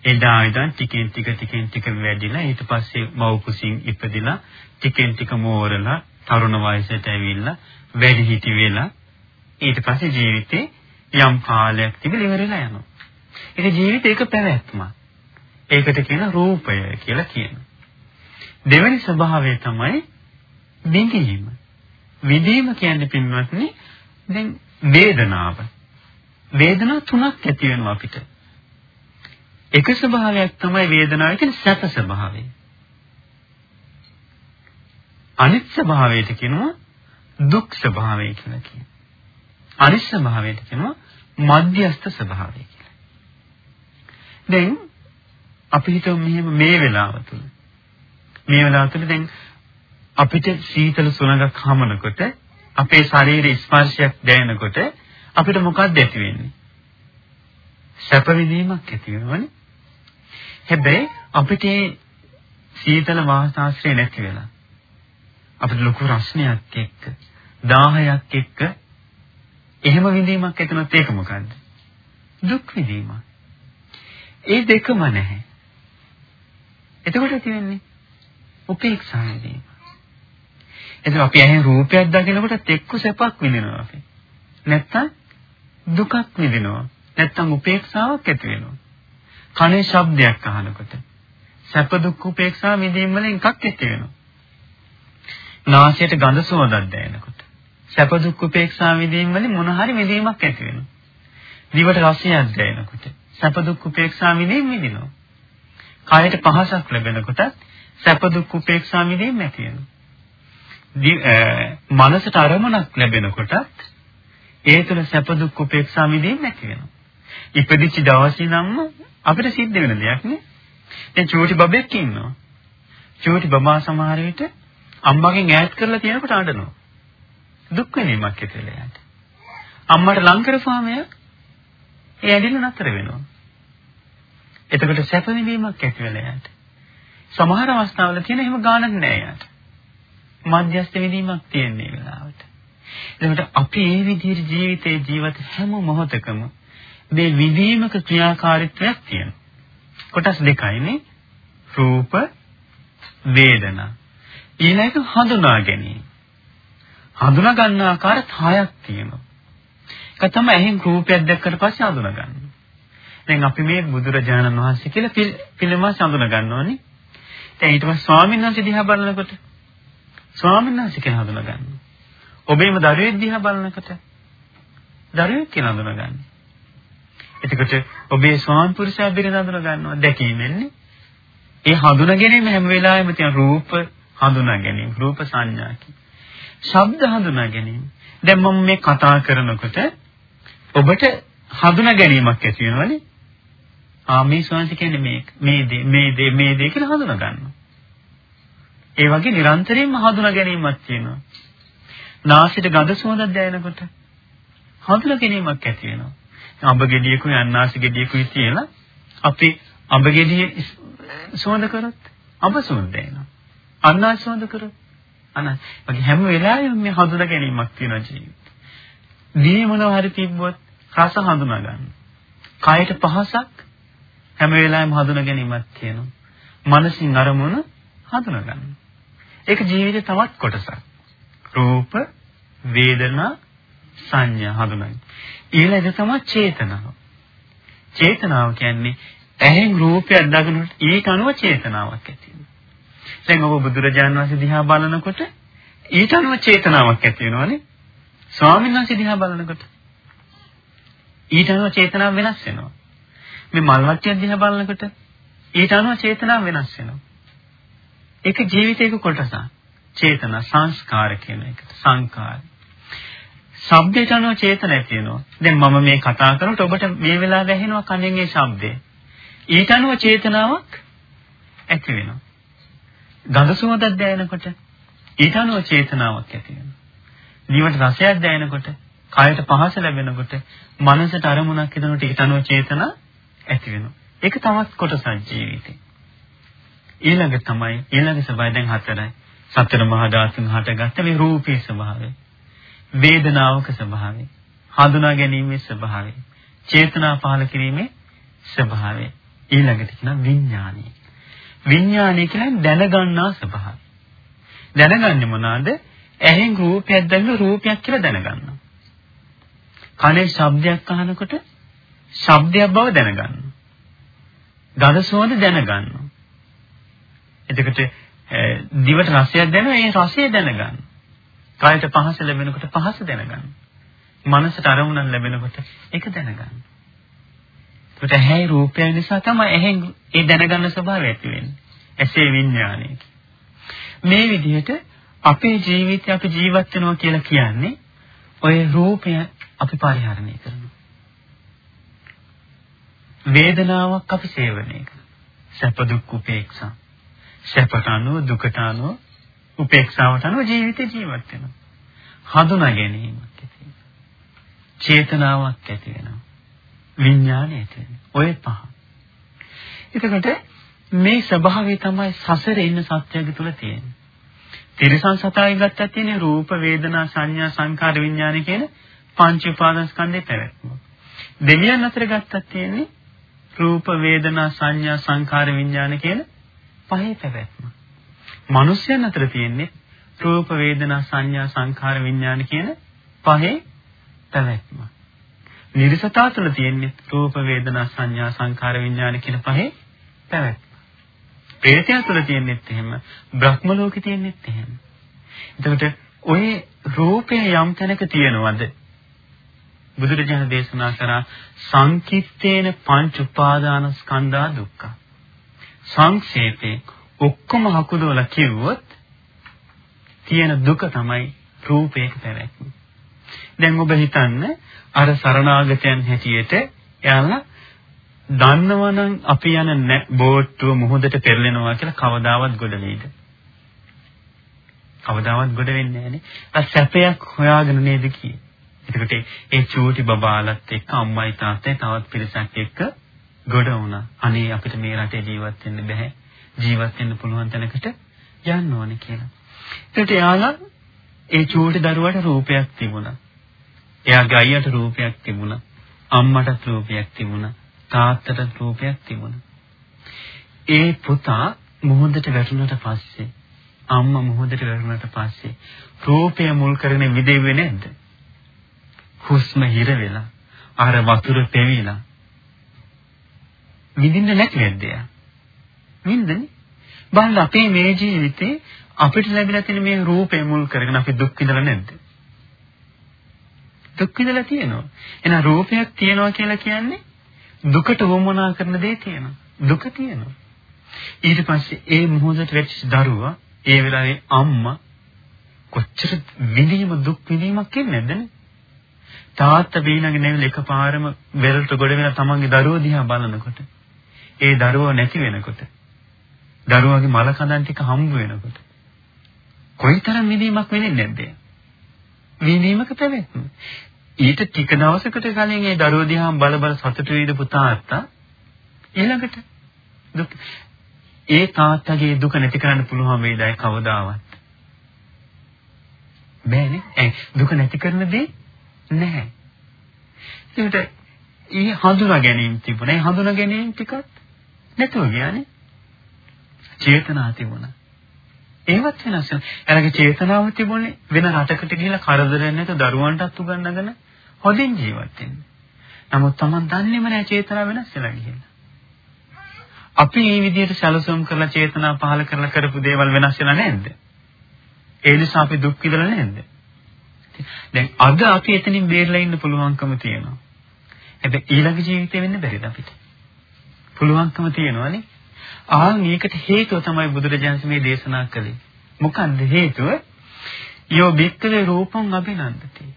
එදා ඉඳන් ටිකෙන් ටික ටිකෙන් ටික වැඩිලා ඊට පස්සේ මව කුසින් ඉපදිලා ටිකෙන් ටික මෝරලා තරුණ වයසට ඇවිල්ලා වැඩි හිටි වෙලා ඊට පස්සේ ජීවිතේ යම් කාලයක් තිබිලා ඉවරලා යනවා. ඒක ජීවිතේ එක පැවැත්මක්. ඒකට කියන රූපය කියලා කියනවා. දෙවෙනි ස්වභාවය තමයි විඳීම. විඳීම කියන්නේ පින්වත්නි දැන් වේදනාව. වේදනා තුනක් ඇති වෙනවා අපිට. එක ස්වභාවයක් තමයි වේදනාව කියන්නේ සැප ස්වභාවය. අනිත් ස්වභාවයට කියනවා දුක් ස්වභාවය කියලා කියනවා. අනිත් ස්වභාවයට කියනවා මධ්‍යස්ථ ස්වභාවය කියලා. දැන් අපි හිතමු මෙහෙම මේ වෙලාව තුල මේ වෙලාව තුල දැන් අපිට සීතල සුළඟක් හමනකොට අපේ ශරීරයේ ස්පර්ශයක් දැනෙනකොට අපිට මොකක්ද ඇති වෙන්නේ? සැප විඳීමක් ඇති වෙනවනේ. හැබැයි අපිට සීතල වාතාශ්‍රය නැති වෙලා අපිට ලොකු රස්නයක් එක්ක 10ක් එක්ක එහෙම විඳීමක් ඇතිවෙනත් ඒක මොකද්ද? දුක් විඳීමක්. ඒ දෙකම නැහැ. එතකොට ඇති වෙන්නේ උපේක්ෂා විඳීම. එතකොට අපි ඇහෙන් රූපයක් දකිනකොට එක්ක සැපක් විඳිනවා අපි. නැත්තම් දුකක් විඳිනවා. නැත්තම් උපේක්ෂාවක් ඇති වෙනවා. කනේ ශබ්දයක් අහනකොට සැප දුක් උපේක්ෂා විඳීම් වලින් එකක් ඇති වෙනවා. නාසයට ගඳ සුවඳක් දැනෙනකොට සැප දුක් උපේක්ෂා විඳීම් වලින් මොන හරි විඳීමක් ඇති වෙනවා. දිවට රසයක් දැනෙනකොට සැප දුක් උපේක්ෂා විඳීම් විඳිනවා. කායට පහසක් ලැබෙනකොට සැප දුක් උපේක්ෂා විඳීම් ඇති වෙනවා. මනසට අරමුණක් ලැබෙනකොට ඒ තුළ සැප දුක් උපේක්ෂා විඳීම් ඇති වෙනවා. ඉපදිච්ච දවසේ නම් අපිට සිද්ධ වෙන දෙයක් නේ. දැන් චූටි බබෙක් ඉන්නවා. චූටි බබා සමහර විට අම්මගෙන් ඈත් කරලා තියනකොට අඬනවා. දුක් වෙනීමක් ඇතිලා යාට. අම්මට ලං කරපුවාම එයා ඒ ඇඬිල්ල නතර වෙනවා. එතකොට සැප විඳීමක් ඇති වෙලා යාට. සමහර අවස්ථාවල තියෙන එහෙම ගානක් නෑ යාට. මධ්‍යස්ථ විඳීමක් තියෙන වෙලාවට. එතකොට අපි මේ විදිහට ජීවිතේ ජීවත් හැම මොහොතකම මේ විඳීමක ක්‍රියාකාරීත්වයක් තියෙනවා. කොටස් දෙකයිනේ. රූප වේදනා. ඊළඟ හඳුනා ගැනීම. හඳුනා ගන්න ආකාර හයක් තියෙනවා. ඒක තමයි එහෙන් රූපයක් දැක්කට පස්සේ හඳුනා ගන්න. දැන් අපි මේ බුදුරජාණන් වහන්සේ කියලා පිළිමස් හඳුනා ගන්න ඕනේ. දැන් ඊට පස්සේ ස්වාමීන් වහන්සේ දිහා බලනකොට ස්වාමීන් වහන්සේ කියලා හඳුනා ගන්න. ඔබේම දරුවෙක් දිහා බලනකොට දරුවෙක් කියලා හඳුනා ගන්න. එතකොට ඔබේ ස්වාමි පුරුෂයා බිරිඳ හඳුනා ගන්නවා දැකීමෙන්නේ. ඒ හඳුනා ගැනීම හැම වෙලාවෙම තියෙන රූප හඳුනා ගැනීම, රූප සංඥා ශබ්ද හඳුනා ගැනීම. දැන් මම මේ කතා කරනකොට ඔබට හඳුනා ගැනීමක් ඇති වෙනවනේ. ආ මේ ස්වාමීන් කියන්නේ මේ මේ දේ මේ දේ මේ දේ කියලා හඳුනා ගන්නවා. ඒ වගේ නිරන්තරයෙන්ම හඳුනා ගැනීමක් තියෙනවා. නාසයට ගඳ සුවඳක් දැනෙනකොට හඳුනා ගැනීමක් ඇති වෙනවා. අඹ ගෙඩියකුයි අන්නාසි ගෙඩියකුයි තියලා අපි අඹ ගෙඩිය සුවඳ කරොත් අඹ සුවඳ දැනෙනවා. අන්නාසි සුවඳ කරොත් අනස්. වගේ හැම වෙලාවෙම මේ හඳුනා ගැනීමක් තියෙනවා ජීවිතේ. දිනේ මොනවා හරි තිබ්බොත් රස හඳුනා ගන්න. කයට පහසක් හැම වෙලාවෙම හඳුනා ගැනීමක් තියෙනවා. මනසින් අරමුණ හඳුනා ගන්න. ඒක ජීවිතේ තවත් කොටසක්. රූප, වේදනා, සංඥා හඳුනගන්න. ඊළඟ තමයි චේතනාව. චේතනාව කියන්නේ ඇහෙන් රූපයක් දකිනකොට ඊට අනුව චේතනාවක් ඇති වෙනවා. දැන් ඔබ බුදුරජාණන් වහන්සේ දිහා බලනකොට ඊට අනුව චේතනාවක් ඇති වෙනවනේ. ස්වාමීන් වහන්සේ දිහා බලනකොට ඊට අනුව චේතනාව වෙනස් වෙනවා. මේ මල්වට්ටිය දිහා බලනකොට ඊට අනුව චේතනාව වෙනස් වෙනවා. ඒක ජීවිතයක කොටසක්. චේතන සංස්කාර කියන එකට සංකාර. ශබ්දයට අනුව චේතන ඇති වෙනවා. දැන් මම මේ කතා කරනකොට ඔබට මේ වෙලාව ඇහෙනවා කනෙන් ඒ ශබ්දය. ඊට අනුව චේතනාවක් ඇති වෙනවා. ගඳ සුවඳක් දැනෙනකොට ඊට අනුව චේතනාවක් ඇති වෙනවා. දිවට රසයක් දැනෙනකොට, කයට පහස ලැබෙනකොට, මනසට අරමුණක් හිතනකොට ඊට අනුව චේතනා ඇති වෙනවා. ඒක තවත් කොටසක් ජීවිතේ. ඊළඟ තමයි ඊළඟ ස්වභාවය දැන් හතරයි. සතර මහා ධාතුන් හටගත්ත මේ රූපී ස්වභාවය. වේදනාවක ස්වභාවය. හඳුනා ගැනීමේ ස්වභාවය. චේතනා පහළ කිරීමේ ස්වභාවය. ඊළඟට කියන විඥානය. විඥානය කියන්නේ දැනගන්නා ස්වභාවය. දැනගන්නේ මොනවාද? ඇහෙන් රූපයක් දැක්ම රූපයක් කියලා දැනගන්නවා. කනේ ශබ්දයක් අහනකොට ශබ්දයක් බව දැනගන්නවා. ගඳ සුවඳ දැනගන්නවා. එතකොට දිවට රසයක් දැනෙනවා ඒ රසය දැනගන්න. කායට පහස ලැබෙනකොට පහස දැනගන්න. මනසට අරමුණක් ලැබෙනකොට ඒක දැනගන්න. ඒකට ඇහැයි රූපය නිසා තමයි ඇහෙන් ඒ දැනගන්න ස්වභාවය ඇති වෙන්නේ. ඇසේ විඥානය. මේ විදිහට අපේ ජීවිතය අපි ජීවත් වෙනවා කියලා කියන්නේ ඔය රූපය අපි පරිහරණය කරනවා. වේදනාවක් අපි සේවනය කරනවා. සැප දුක් උපේක්ෂා සැපට අනුව දුකට අනුව උපේක්ෂාවට අනුව ජීවිතේ ජීවත් වෙනවා. හඳුනා ගැනීමක් ඇති චේතනාවක් ඇති වෙනවා. විඥානය ඇති වෙනවා. ඔය පහ. එතකොට මේ ස්වභාවය තමයි සසරේ ඉන්න සත්‍යය තුළ තියෙන්නේ. තිරසං සතායි ගත්තත් තියෙන්නේ රූප වේදනා සංඥා සංකාර විඥාන කියන පංච උපාදානස්කන්ධේ පැවැත්ම. දෙවියන් අතර ගත්තත් තියෙන්නේ රූප වේදනා සංඥා සංකාර විඥාන කියන පහේ පැවැත්ම. මිනිස්යන් අතර තියෙන්නේ රූප වේදනා සංඥා සංඛාර විඥාන කියන පහේ පැවැත්ම. නිර්සතා තුළ තියෙන්නේ රූප වේදනා සංඥා සංඛාර විඥාන කියන පහේ පැවැත්ම. ප්‍රේතය තුළ තියෙන්නේත් එහෙම, බ්‍රහ්ම ලෝකේ තියෙන්නේත් එහෙම. එතකොට ඔය රූපය යම් තැනක තියෙනවද? බුදුරජාණන් දේශනා කරා සංකිට්ඨේන පංච උපාදාන ස්කන්ධා දුක්ඛ. සංක්ෂේපේ ඔක්කොම හකුදවලා කිව්වොත් තියෙන දුක තමයි රූපයක පැවැත්ම. දැන් ඔබ හිතන්න අර සරණාගතයන් හැටියට එයාලා දන්නවනම් අපි යන බෝට්ටුව මුහුදට පෙරලෙනවා කියලා කවදාවත් ගොඩ වෙයිද? කවදාවත් ගොඩ වෙන්නේ නැහනේ. අර සැපයක් හොයාගෙන නේද කියේ. එතකොට ඒ චූටි බබාලත් එක්ක අම්මයි තාත්තයි තවත් පිරිසක් එක්ක ගොඩ වුණා. අනේ අපිට මේ රටේ ජීවත් වෙන්න බෑ. ජීවත් වෙන්න පුළුවන් තැනකට යන්න ඕනේ කියලා. ඒකට එයාලා ඒ චූටි දරුවාට රූපයක් තිබුණා. එයාගේ අයියට රූපයක් තිබුණා. අම්මටත් රූපයක් තිබුණා. තාත්තටත් රූපයක් තිබුණා. ඒ පුතා මොහොතට වැටුණට පස්සේ අම්මා මොහොතට වැටුණට පස්සේ රූපය මුල් කරගෙන විදෙව්වේ නැද්ද? හුස්ම හිර වෙලා අර වතුර පෙවිලා විඳින්න නැති වෙද්ද යා. විඳින්නේ. බලන්න අපේ මේ ජීවිතේ අපිට ලැබිලා තියෙන මේ රූපය මුල් කරගෙන අපි දුක් විඳලා නැද්ද? දුක් විඳලා තියෙනවා. එහෙනම් රූපයක් තියෙනවා කියලා කියන්නේ දුකට වමනා කරන දේ තියෙනවා. දුක තියෙනවා. ඊට පස්සේ ඒ මොහොතට වෙච්ච දරුවා ඒ වෙලාවේ අම්මා කොච්චර විඳීම දුක් විඳීමක් කියන්නේ නැද්දනේ? තාත්තා බීනගේ නෙවෙයි එකපාරම වෙරළට ගොඩ වෙන තමන්ගේ දරුවෝ දිහා බලනකොට ඒ දරුවෝ නැති වෙනකොට දරුවාගේ මල කඳන් ටික හම්බ වෙනකොට කොයිතරම් විඳීමක් වෙන්නේ නැද්ද? විඳීමක පැවැත්ම. ඊට ටික දවසකට කලින් ඒ දරුවෝ දිහා බල බල සතුටු වේද පුතාත්තා ඊළඟට දුක් ඒ තාත්තගේ දුක නැති කරන්න පුළුවන් වේදයි කවදාවත් බෑනේ ඒ දුක නැති කරන දේ නැහැ ඒකට ඊ හඳුනා ගැනීම තිබුණා ඒ හඳුනා ගැනීම ටිකක් නැතුව ගියානේ චේතනා තිබුණා ඒවත් වෙනස් වෙනවා. එයාගේ චේතනාව තිබුණේ වෙන රටකට ගිහිලා කරදරයක් නැතුව දරුවන්ටත් උගන්වගෙන හොඳින් ජීවත් වෙන්න. නමුත් Taman දන්නේම නැහැ චේතනාව වෙනස් වෙලා ගිහිල්ලා. අපි මේ විදිහට සැලසුම් කරලා චේතනා පහල කරලා කරපු දේවල් වෙනස් වෙලා නැද්ද? ඒ නිසා අපි දුක් විඳලා නැද්ද? දැන් අද අපි එතනින් බේරලා ඉන්න පුළුවන්කම තියෙනවා. හැබැයි ඊළඟ ජීවිතේ වෙන්න බැරිද අපිට? පුළුවන්කම තියෙනවනේ. ආන් ඒකට හේතුව තමයි බුදුරජාණන් මේ දේශනා කළේ. මොකන්ද හේතුව? යෝ බික්කවේ රූපං අභිනන්දති.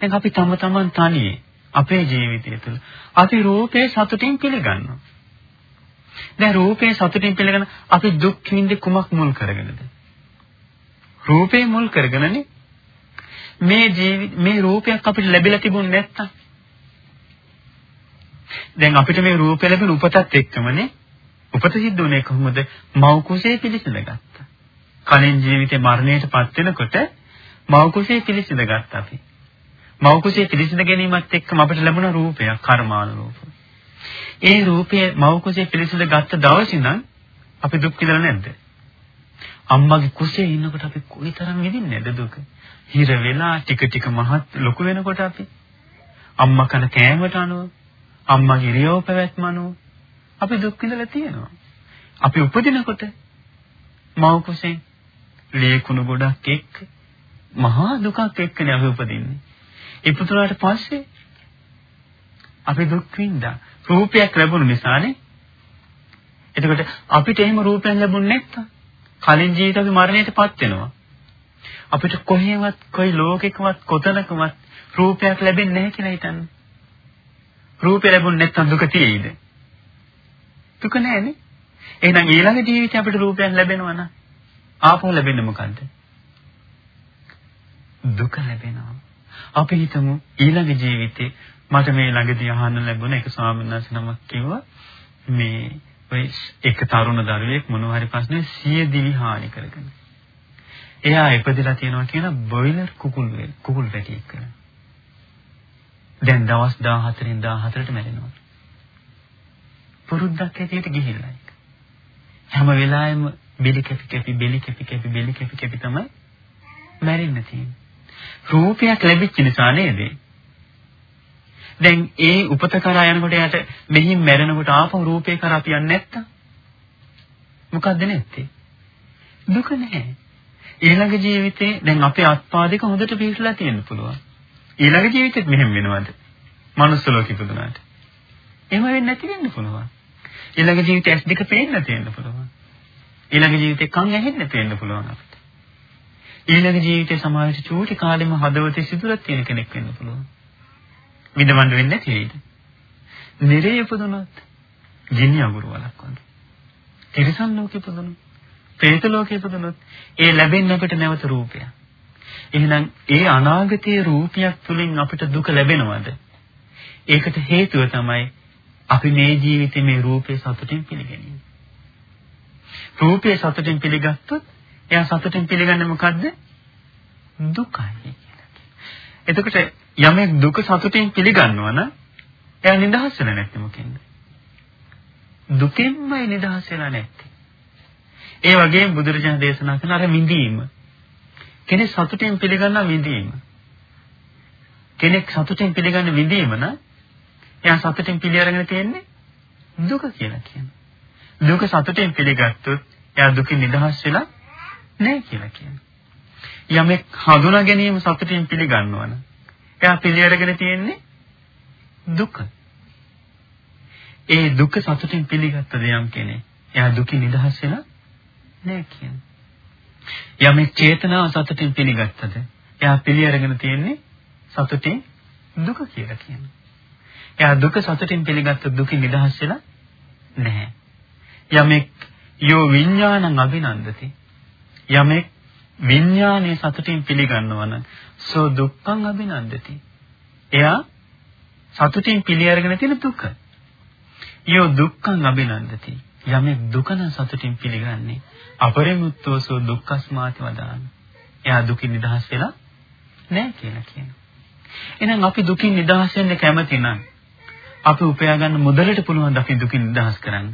දැන් අපි තම තමන් තනියේ අපේ ජීවිතය තුළ අපි රූපේ සතුටින් පිළිගන්නවා. දැන් රූපේ සතුටින් පිළිගන්න අපි දුක් විඳි කුමක් මුල් කරගෙනද? රූපේ මුල් කරගෙනනේ මේ ජීවි මේ රූපයක් අපිට ලැබිලා තිබුණ නැත්තම් දැන් අපිට මේ රූපය ලැබෙන උපතත් එක්කමනේ උපත සිද්ධ වුණේ කොහොමද? මව් කුසේ පිළිසිඳගත්තා. කලින් ජීවිතේ මරණයටපත් වෙනකොට මව් කුසේ පිළිසිඳගත්තා අපි. මව් කුසේ පිළිසිඳ ගැනීමත් එක්කම අපිට ලැබුණ රූපයක් කර්මානුරූප. ඒ රූපය මව් කුසේ පිළිසිඳ ගත්ත දවසේ නම් අපි දුක් විඳලා නැද්ද? අම්මගේ කුසේ ඉන්නකොට අපි කොයිතරම් විඳින්නේ නැද්ද දුක? හිර වෙලා ටික ටික මහත් ලොකු වෙනකොට අපි අම්මා කන කෑමට අනුව අම්මගේ ඉරියව් පැවැත්ම අනුව අපි දුක් විඳලා තියෙනවා. අපි උපදිනකොට මව් කුසෙන් ලේකුණු ගොඩක් එක්ක මහා දුකක් එක්කනේ අපි උපදින්නේ. ඉපදුනාට පස්සේ අපි දුක් විඳා රූපයක් ලැබුණු නිසානේ. එතකොට අපිට එහෙම රූපයක් ලැබුණ නැත්තම් කලින් ජීවිත අපි මරණයටපත් වෙනවා. අපිට කොහේවත් කොයි ලෝකෙකවත් කොතනකවත් රූපයක් ලැබෙන්නේ නැහැ කියලා හිතන්න. රූපය ලැබුණ නැත්තම් දුක තියෙයිද? දුක නැහැනේ. එහෙනම් ඊළඟ ජීවිතේ අපිට රූපයක් ලැබෙනවා නම් ආපහු ලැබෙන්නේ මොකද්ද? දුක ලැබෙනවා. අපි හිතමු ඊළඟ ජීවිතේ මට මේ ළඟදී අහන්න ලැබුණ එක ස්වාමීන් වහන්සේ නමක් කිව්වා මේ ඔය එක තරුණ දරුවෙක් මොනවා හරි ප්‍රශ්නේ සිය දිවි හානි කරගෙන. එයා ඉපදලා තියෙනවා කියන බොයිලර් කුකුල් කුකුල් පැටියෙක් කියලා. දැන් දවස් 14න් 14ට මැරෙනවා. පුරුද්දක් ඇටියට ගිහිල්ලා ඒක. හැම වෙලාවෙම බෙලි කැපි කැපි බෙලි කැපි කැපි බෙලි කැපි කැපි තමයි මැරෙන්න තියෙන්නේ. රූපයක් ලැබිච්ච නිසා නේද? දැන් ඒ උපත කරා යනකොට යට මෙහින් මැරෙනකොට ආපහු රූපේ කරා අපි යන්නේ නැත්තම් මොකද්ද නැත්තේ? දුක නැහැ. ඊළඟ ජීවිතේ දැන් අපේ අත්පාදික හොඳට පිළිසලා තියෙන්න පුළුවන්. ඊළඟ ජීවිතෙත් මෙහෙම වෙනවද? මනුස්ස ලෝකෙ ඉපදුනාට. එහෙම වෙන්නේ නැති වෙන්න පුළුවන්. ඊළඟ ජීවිතේ ඇස් දෙක පේන්න තියෙන්න පුළුවන්. ඊළඟ ජීවිතේ කන් ඇහෙන්න තියෙන්න පුළුවන් අපිට. ඊළඟ ජීවිතේ සමාජයේ චූටි කාලෙම හදවතේ සිදුරක් තියෙන කෙනෙක් වෙන්න පුළුවන්. විඳවන්න වෙන්නේ නැති වෙයිද? නිරේ ඉපදුනොත් ජිනි අඟුරු වලක් වගේ. තිරිසන් ලෝකෙ ඉපදුනොත්, പ്രേත ලෝකෙ ඉපදුනොත් ඒ ලැබෙන්නේ අපිට නැවත රූපයක්. එහෙනම් ඒ අනාගතයේ රූපයක් තුලින් අපිට දුක ලැබෙනවද? ඒකට හේතුව තමයි අපි මේ ජීවිතේ මේ රූපේ සතුටින් පිළිගැනීම. රූපේ සතුටින් පිළිගත්තොත් එයා සතුටින් පිළිගන්නේ මොකද්ද? දුකයි කියලා. එතකොට යමෙක් දුක සතුටින් පිළිගන්නවා නම් එයා නිදහස් වෙලා නැත්නම් මොකෙන්ද? දුකෙන්මයි නිදහස් වෙලා නැත්තේ. ඒ වගේම බුදුරජාණන් දේශනා කරන අර විඳීම. කෙනෙක් සතුටින් පිළිගන්න විඳීම. කෙනෙක් සතුටින් පිළිගන්න විඳීම නම් එයා සතුටින් පිළිඅරගෙන තියෙන්නේ දුක කියලා කියනවා. දුක සතුටින් පිළිගත්තොත් එයා දුකින් නිදහස් වෙලා නැහැ කියලා කියනවා. යමෙක් හඳුනා ගැනීම සතුටින් පිළිගන්නවනම් එයා පිළිඅරගෙන තියෙන්නේ දුක. ඒ දුක සතුටින් පිළිගත්ත දෙයම් කෙනෙක් එයා දුකින් නිදහස් වෙලා නැහැ කියනවා. යමෙක් චේතනාව සතුටින් පිළිගත්තද එයා පිළිඅරගෙන තියෙන්නේ සතුටින් දුක කියලා කියනවා. එයා දුක සතුටින් පිළිගත්ත දුකින් නිදහස් වෙලා නැහැ. යමෙක් යෝ විඥානං අභිනන්දති යමෙක් විඥානයේ සතුටින් පිළිගන්නවන සෝ දුක්ඛං අභිනන්දති. එයා සතුටින් පිළි අරගෙන තියෙන දුක. යෝ දුක්ඛං අභිනන්දති. යමෙක් දුක නම් සතුටින් පිළිගන්නේ අපරිමුත්තෝ සෝ දුක්ඛස්මාති වදාන. එයා දුකින් නිදහස් වෙලා නැහැ කියලා කියනවා. එහෙනම් අපි දුකින් නිදහස් වෙන්න කැමති නම් අපි උපයා ගන්න මුදලට පුළුවන් අපි දුකින් නිදහස් කරන්න.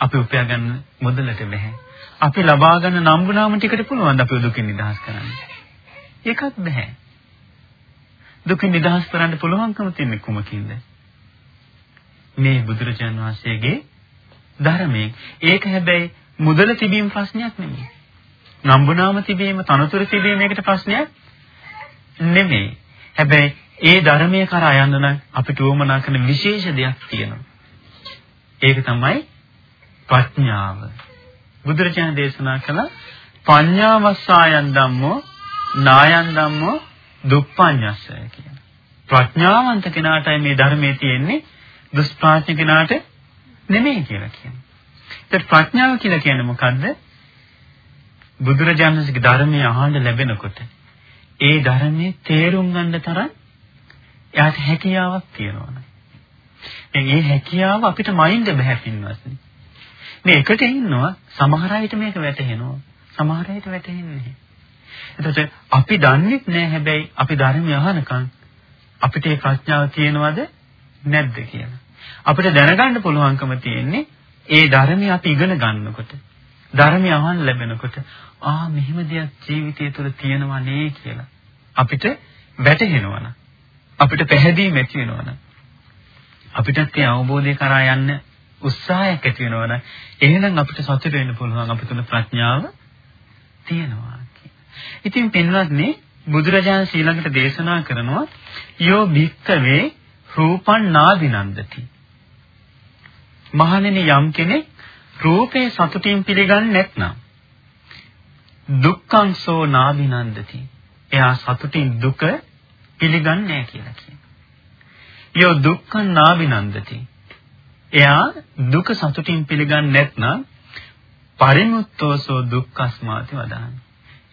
අපි උපයා ගන්න මුදලට බැහැ. අපි ලබා ගන්න නම්බුනාම ටිකට පුළුවන් අපි දුකින් නිදහස් කරන්න. ඒකත් බෑ. දුකින් නිදහස් කරන්න පුළුවන්කම තියෙන්නේ කුමකින්ද? මේ බුදුරජාන් වහන්සේගේ ධර්මයෙන්. ඒක හැබැයි මුදල තිබීම ප්‍රශ්නයක් නෙමෙයි. නම්බුනාම තිබීම, තනතුරු තිබීම ඒකට ප්‍රශ්නයක් නෙමෙයි. හැබැයි ඒ ධර්මයේ කරා යන්න නම් අපිට උවමනා කරන විශේෂ දෙයක් තියෙනවා. ඒක තමයි ප්‍රඥාව. බුදුරජාණන් දේශනා කළ පඤ්ඤාවස්සායන් ධම්මෝ නායන් ධම්මෝ දුප්පඤ්ඤස්සය කියන. ප්‍රඥාවන්ත කෙනාටයි මේ ධර්මයේ තියෙන්නේ දුෂ්ප්‍රඥ කෙනාට නෙමෙයි කියලා කියනවා. ඒත් ප්‍රඥාව කියලා කියන්නේ මොකද්ද? බුදුරජාණන්සේගේ ධර්මයේ අහන්න ලැබෙනකොට ඒ ධර්මයේ තේරුම් ගන්න තරම් එයාට හැකියාවක් තියෙනවා. මේ හැකියාව අපිට මයින්ඩ් බෑ පින්වත්නි. මේ එකට ඉන්නවා සමහර අයට මේක වැටහෙනවා. සමහර අයට වැටහෙන්නේ නැහැ. එතකොට අපි දන්නේ නැහැ හැබැයි අපි ධර්මය අහනකම් අපිට ඒ ප්‍රඥාව තියෙනවද නැද්ද කියලා. අපිට දැනගන්න පුළුවන්කම තියෙන්නේ ඒ ධර්මය අපි ඉගෙන ගන්නකොට. ධර්මය අහන්න ලැබෙනකොට ආ මෙහෙම දෙයක් ජීවිතය තුළ තියෙනවා නේ කියලා. අපිට වැටහෙනවනම් අපිට පැහැදිලි ඇති වෙනවනම් අපිටත් ඒ අවබෝධය කරා යන්න උත්සාහයක් ඇති වෙනවනම් එහෙනම් අපිට සතුට වෙන්න පුළුවන් අපිට තුන ප්‍රඥාව තියෙනවා ඉතින් පින්වත්නි බුදුරජාණන් ශ්‍රීලංකට දේශනා කරනවා යෝ භික්කවේ රූපං නාදිනන්දති මහණෙනි යම් කෙනෙක් රූපේ සතුටින් පිළිගන්නේ නැත්නම් දුක්ඛං සෝ නාදිනන්දති එයා සතුටින් දුක පිළිගන්නේ නැහැ කියලා කියනවා. යෝ දුක්ඛං නාදිනන්දති එයා දුක සතුටින් පිළිගන්නේ නැත්නම් පරිමුත්තෝසෝ දුක්ඛස්මාති වදාන.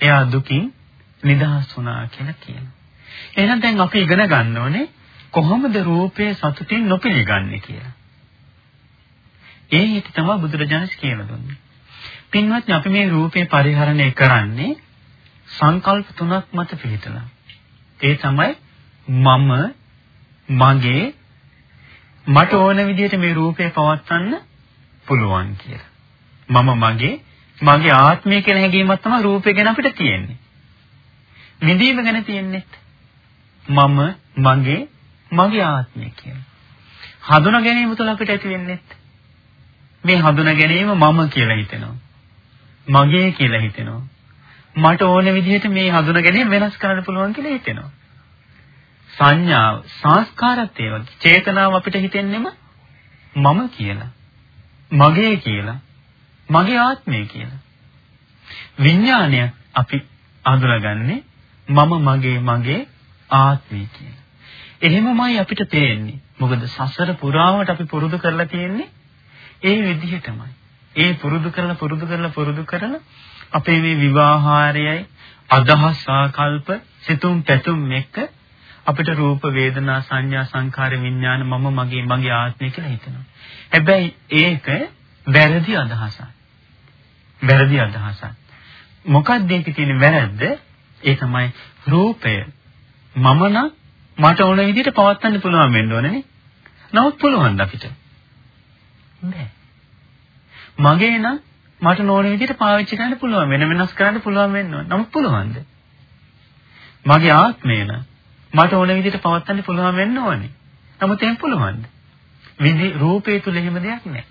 එයා දුකින් නිදහස් වුණා කියලා කියනවා. එහෙනම් දැන් අපි ඉගෙන ගන්න ඕනේ කොහොමද රූපය සතුටින් නොපිළිගන්නේ කියලා. ඒ හිත තමයි බුදුරජාණන් කියලා දුන්නේ. පින්වත්නි අපි මේ රූපේ පරිහරණය කරන්නේ සංකල්ප තුනක් මත පිළිතලා. ඒ තමයි මම මගේ මට ඕන විදිහට මේ රූපේ පවත්වන්න පුළුවන් කියලා. මම මගේ මගේ ආත්මය කියන හැඟීමක් තමයි රූපය ගැන අපිට තියෙන්නේ. විඳීම ගැන තියෙන්නේ මම මගේ මගේ ආත්මය කියන. හඳුනා ගැනීම තුළ අපිට ඇති වෙන්නේ මේ හඳුනා ගැනීම මම කියලා හිතෙනවා. මගේ කියලා හිතෙනවා. මට ඕන විදිහට මේ හඳුනා ගැනීම වෙනස් කරන්න පුළුවන් කියලා හිතෙනවා. සංඥාව, සංස්කාරත් ඒ වගේ. චේතනාව අපිට හිතෙන්නෙම මම කියලා. මගේ කියලා. මගේ ආත්මය කියලා. විඥානය අපි අඳුරගන්නේ මම මගේ මගේ ආත්මය කියලා. එහෙමමයි අපිට තේරෙන්නේ. මොකද සසර පුරාවට අපි පුරුදු කරලා තියෙන්නේ ඒ විදිහටමයි. ඒ පුරුදු කරලා පුරුදු කරලා පුරුදු කරලා අපේ මේ විවාහාරයයි අදහස් ආකල්ප සිතුම් පැතුම් එක්ක අපිට රූප වේදනා සංඥා සංඛාර විඥාන මම මගේ මගේ ආත්මය කියලා හිතනවා. හැබැයි ඒක වැරදි අදහසක්. වැරදි අදහසක්. මොකක්ද ඒකේ තියෙන වැරද්ද? ඒ තමයි රූපය මම නම් මට ඕන විදිහට පවත්වන්න පුළුවන් වෙන්න ඕනේ නේ. නමුත් පුළුවන්ද අපිට? බෑ. මගේ නම් මට ඕන විදිහට පාවිච්චි කරන්න පුළුවන් වෙන වෙනස් කරන්න පුළුවන් වෙන්න ඕනේ. නමුත් පුළුවන්ද? මගේ ආත්මය නම් මට ඕන විදිහට පවත්වන්න පුළුවන් වෙන්න ඕනේ. නමුත් එහෙම පුළුවන්ද? විදි රූපේ තුල එහෙම දෙයක් නැහැ.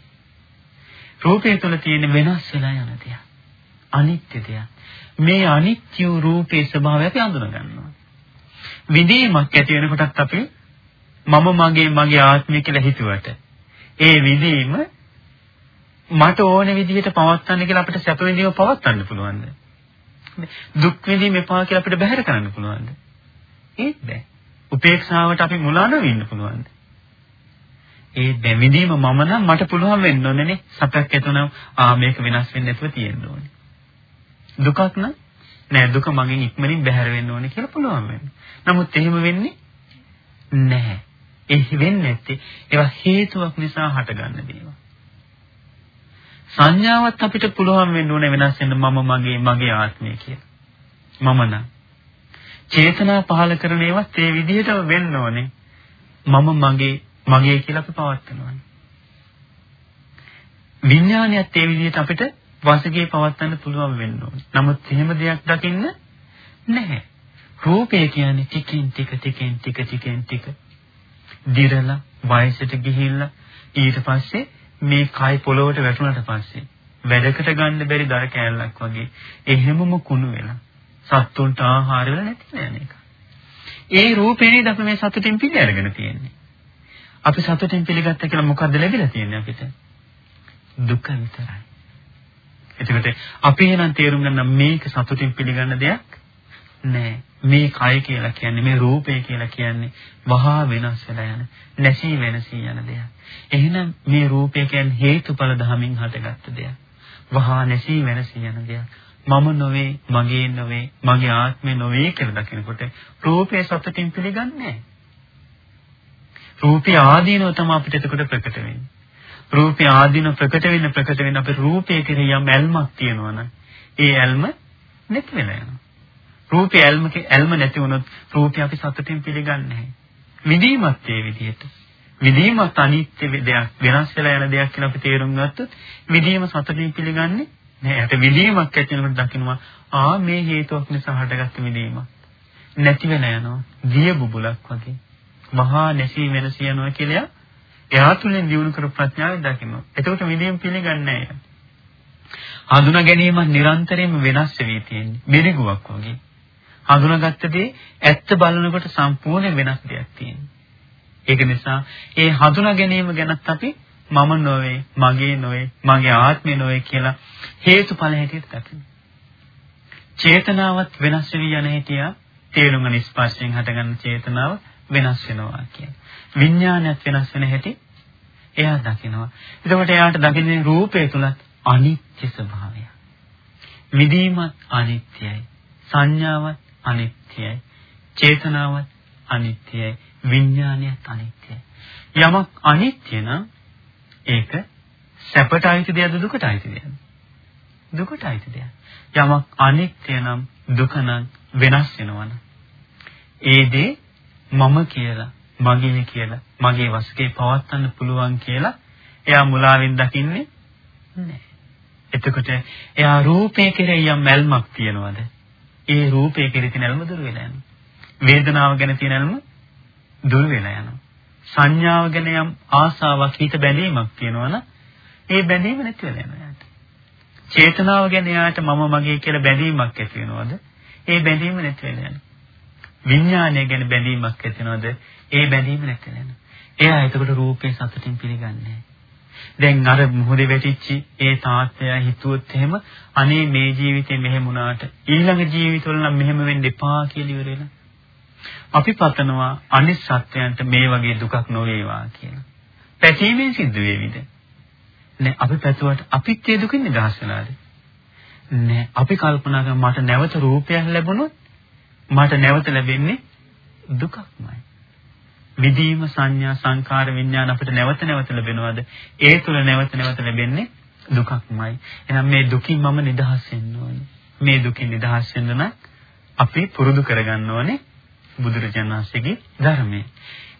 රූපේ තුල තියෙන වෙනස් වෙලා යන දෙයක්. අනිත්‍ය දෙයක්. මේ අනිත්‍ය රූපේ ස්වභාවය අපි අඳුන ගන්නවා. විදීමක් ඇති වෙනකොටත් අපි මම මගේ මගේ ආත්මය කියලා හිතුවට ඒ විදීම මට ඕන විදිහට පවත්වන්න කියලා අපිට සැප විඳීම පවත්වන්න පුළුවන්ද? දුක් විඳීම එපා කියලා අපිට බැහැර කරන්න පුළුවන්ද? ඒත් බෑ. උපේක්ෂාවට අපි මුලා නොවෙන්න පුළුවන්ද? ඒ දෙවිදීම මම නම් මට පුළුවන් වෙන්න ඕනේ නේ. සැපක් ඇතුණම ආ මේක වෙනස් වෙන්නේ නැතුව තියෙන්න ඕනේ. දුකක් නම් නෑ දුක මගෙන් ඉක්මනින් බැහැර වෙන්න ඕනේ කියලා පුළුවන් වෙන්න. නමුත් එහෙම වෙන්නේ නැහැ. ඒ වෙන්නේ නැත්තේ ඒවා හේතුවක් නිසා හටගන්න දේවල්. සංඥාවත් අපිට පුළුවන් වෙන්න ඕනේ වෙනස් වෙන්න මම මගේ මගේ ආත්මය කියලා. මම නම් චේතනා පහල කරන ඒවාත් ඒ විදිහට වෙන්න ඕනේ. මම මගේ මගේ කියලා අපි පවත්නවා. විඥානයත් ඒ විදිහට අපිට වශයෙන් පවත්වන්න පුළුවන් වෙන්න ඕනේ. නමුත් එහෙම දෙයක් දකින්න නැහැ. රූපය කියන්නේ ටිකින් ටික ටිකෙන් ටික ටිකෙන් ටික දිරලා වයසට ගිහිල්ලා ඊට පස්සේ මේ කය පොළොවට වැටුණාට පස්සේ වැඩකට ගන්න බැරි දර කෑල්ලක් වගේ එහෙමම කුණු වෙලා සත්තුන්ට ආහාර වෙලා නැති නෑ මේක. ඒ රූපේ නේද අපි මේ සතුටින් පිළි අරගෙන තියෙන්නේ. අපි සතුටින් පිළිගත්ත කියලා මොකද්ද ලැබිලා තියෙන්නේ අපිට? දුක විතරයි. එතකොට අපි එහෙනම් තේරුම් ගන්න මේක සතුටින් පිළිගන්න දෙයක් නෑ. මේ කය කියලා කියන්නේ මේ රූපය කියලා කියන්නේ වහා වෙනස් වෙලා යන නැසී වෙනසී යන දෙයක්. එහෙනම් මේ රූපය කියන්නේ හේතුඵල ධමමින් හටගත්ත දෙයක්. වහා නැසී වෙනසී යන දෙයක්. මම නොවේ, මගේ නොවේ, මගේ ආත්මය නොවේ කියලා දකිනකොට රූපය සතුටින් පිළිගන්නේ නැහැ. රූපය ආදීනව තමයි අපිට එතකොට ප්‍රකට වෙන්නේ. රූපය ආදීනව ප්‍රකට වෙන්න ප්‍රකට වෙන්න අපේ රූපයේ කෙරෙහි යම් ඇල්මක් තියෙනවනම් ඒ ඇල්ම නැති වෙලා යනවා. රූපය ඇල්මක ඇල්ම නැති වුණොත් රූපය අපි සතුටින් පිළිගන්නේ නැහැ. විදීමත් ඒ විදිහට. විදීමත් අනිත්‍ය දෙයක් වෙනස් වෙලා යන දෙයක් කියලා අපි තේරුම් ගත්තොත් විදීම සතුටින් පිළිගන්නේ නැහැ. ඒකට විදීමක් ඇති වෙනකොට දකින්නවා ආ මේ හේතුවක් නිසා හටගත්ත විදීමක්. නැති වෙලා යනවා. දිය බුබුලක් වගේ. මහා නැසී වෙනසී යනවා කියලා එයා තුලින් දිනු කර ප්‍රඥාවෙන් දකිනවා. එතකොට විදීම පිළිගන්නේ නැහැ. හඳුනා ගැනීම නිරන්තරයෙන්ම වෙනස් වෙවි තියෙන්නේ. මිරිගුවක් වගේ. හඳුනාගත්ත දේ ඇත්ත බලනකොට සම්පූර්ණ වෙනස් දෙයක් තියෙනවා. ඒක නිසා ඒ හඳුනා ගැනීම ගැනත් අපි මම නොවේ, මගේ නොවේ, මගේ ආත්මය නොවේ කියලා හේතුඵල හැටියට දකින්න. චේතනාවත් වෙනස් වෙවි යන හැටිය තේරුම නිස්පර්ශයෙන් හටගන්න චේතනාව වෙනස් වෙනවා කියන්නේ. විඥානයත් වෙනස් වෙන හැටි එයා දකිනවා. එතකොට එයාට දකින්නේ රූපය තුලත් අනිත්‍ය ස්වභාවය. විදීමත් අනිත්‍යයි. සංඥාවත් අනිත්‍යයි. චේතනාවත් අනිත්‍යයි. විඥානයත් අනිත්‍යයි. යමක් අනිත්‍ය නම් ඒක සැපට අයිති දෙයක්ද දුකට අයිති දෙයක්ද? දුකට අයිති දෙයක්. යමක් අනිත්‍ය නම් දුක නම් වෙනස් වෙනවනම් ඒ දේ මම කියලා මගේ කියලා මගේ වශකේ පවත්වන්න පුළුවන් කියලා එයා මුලාවෙන් දකින්නේ නැහැ. එතකොට එයා රූපේ කෙරෙහි යම් මැල්මක් තියනවාද? ඒ රූපේ කෙරෙහි තියෙන ඇල්ම දුර වෙලා යනවා. වේදනාව ගැන තියෙන ඇල්ම දුර වෙලා යනවා. සංඥාව ගැන යම් ආසාවක් හිත බැඳීමක් තියෙනවනම් ඒ බැඳීම නැති වෙලා යනවා යාට. චේතනාව ගැන යාට මම මගේ කියලා බැඳීමක් ඇති වෙනවද? ඒ බැඳීම නැති වෙලා යනවා. විඥානය ගැන බැඳීමක් ඇති වෙනවද? ඒ බැඳීම නැති වෙලා යනවා. එයා එතකොට රූපේ සතුටින් පිළිගන්නේ දැන් අර මොහොතේ වැටිච්චි ඒ තාත්තයා හිතුවොත් එහෙම අනේ මේ ජීවිතේ මෙහෙම වුණාට ඊළඟ ජීවිතවල නම් මෙහෙම වෙන්න එපා කියලා ඉවර වෙලා. අපි පතනවා අනිත් සත්‍යයන්ට මේ වගේ දුකක් නොවේවා කියලා. පැතීමෙන් සිද්ධ වේවිද? නෑ අපි පැතුවට අපිත් ඒ දුකින් නිදහස් වෙලාද? නෑ අපි කල්පනා කරන මට නැවත රූපයක් ලැබුණොත් මට නැවත ලැබෙන්නේ දුකක්මයි. විදීම සංඥා සංකාර විඥාන අපිට නැවත නැවත ලැබෙනවද? ඒ තුල නැවත නැවත ලැබෙන්නේ දුකක්මයි. එහෙනම් මේ දුකින් මම නිදහස් වෙන්න ඕනේ. මේ දුකින් නිදහස් වෙන්න නම් අපි පුරුදු කරගන්න ඕනේ බුදුරජාණන් වහන්සේගේ ධර්මය.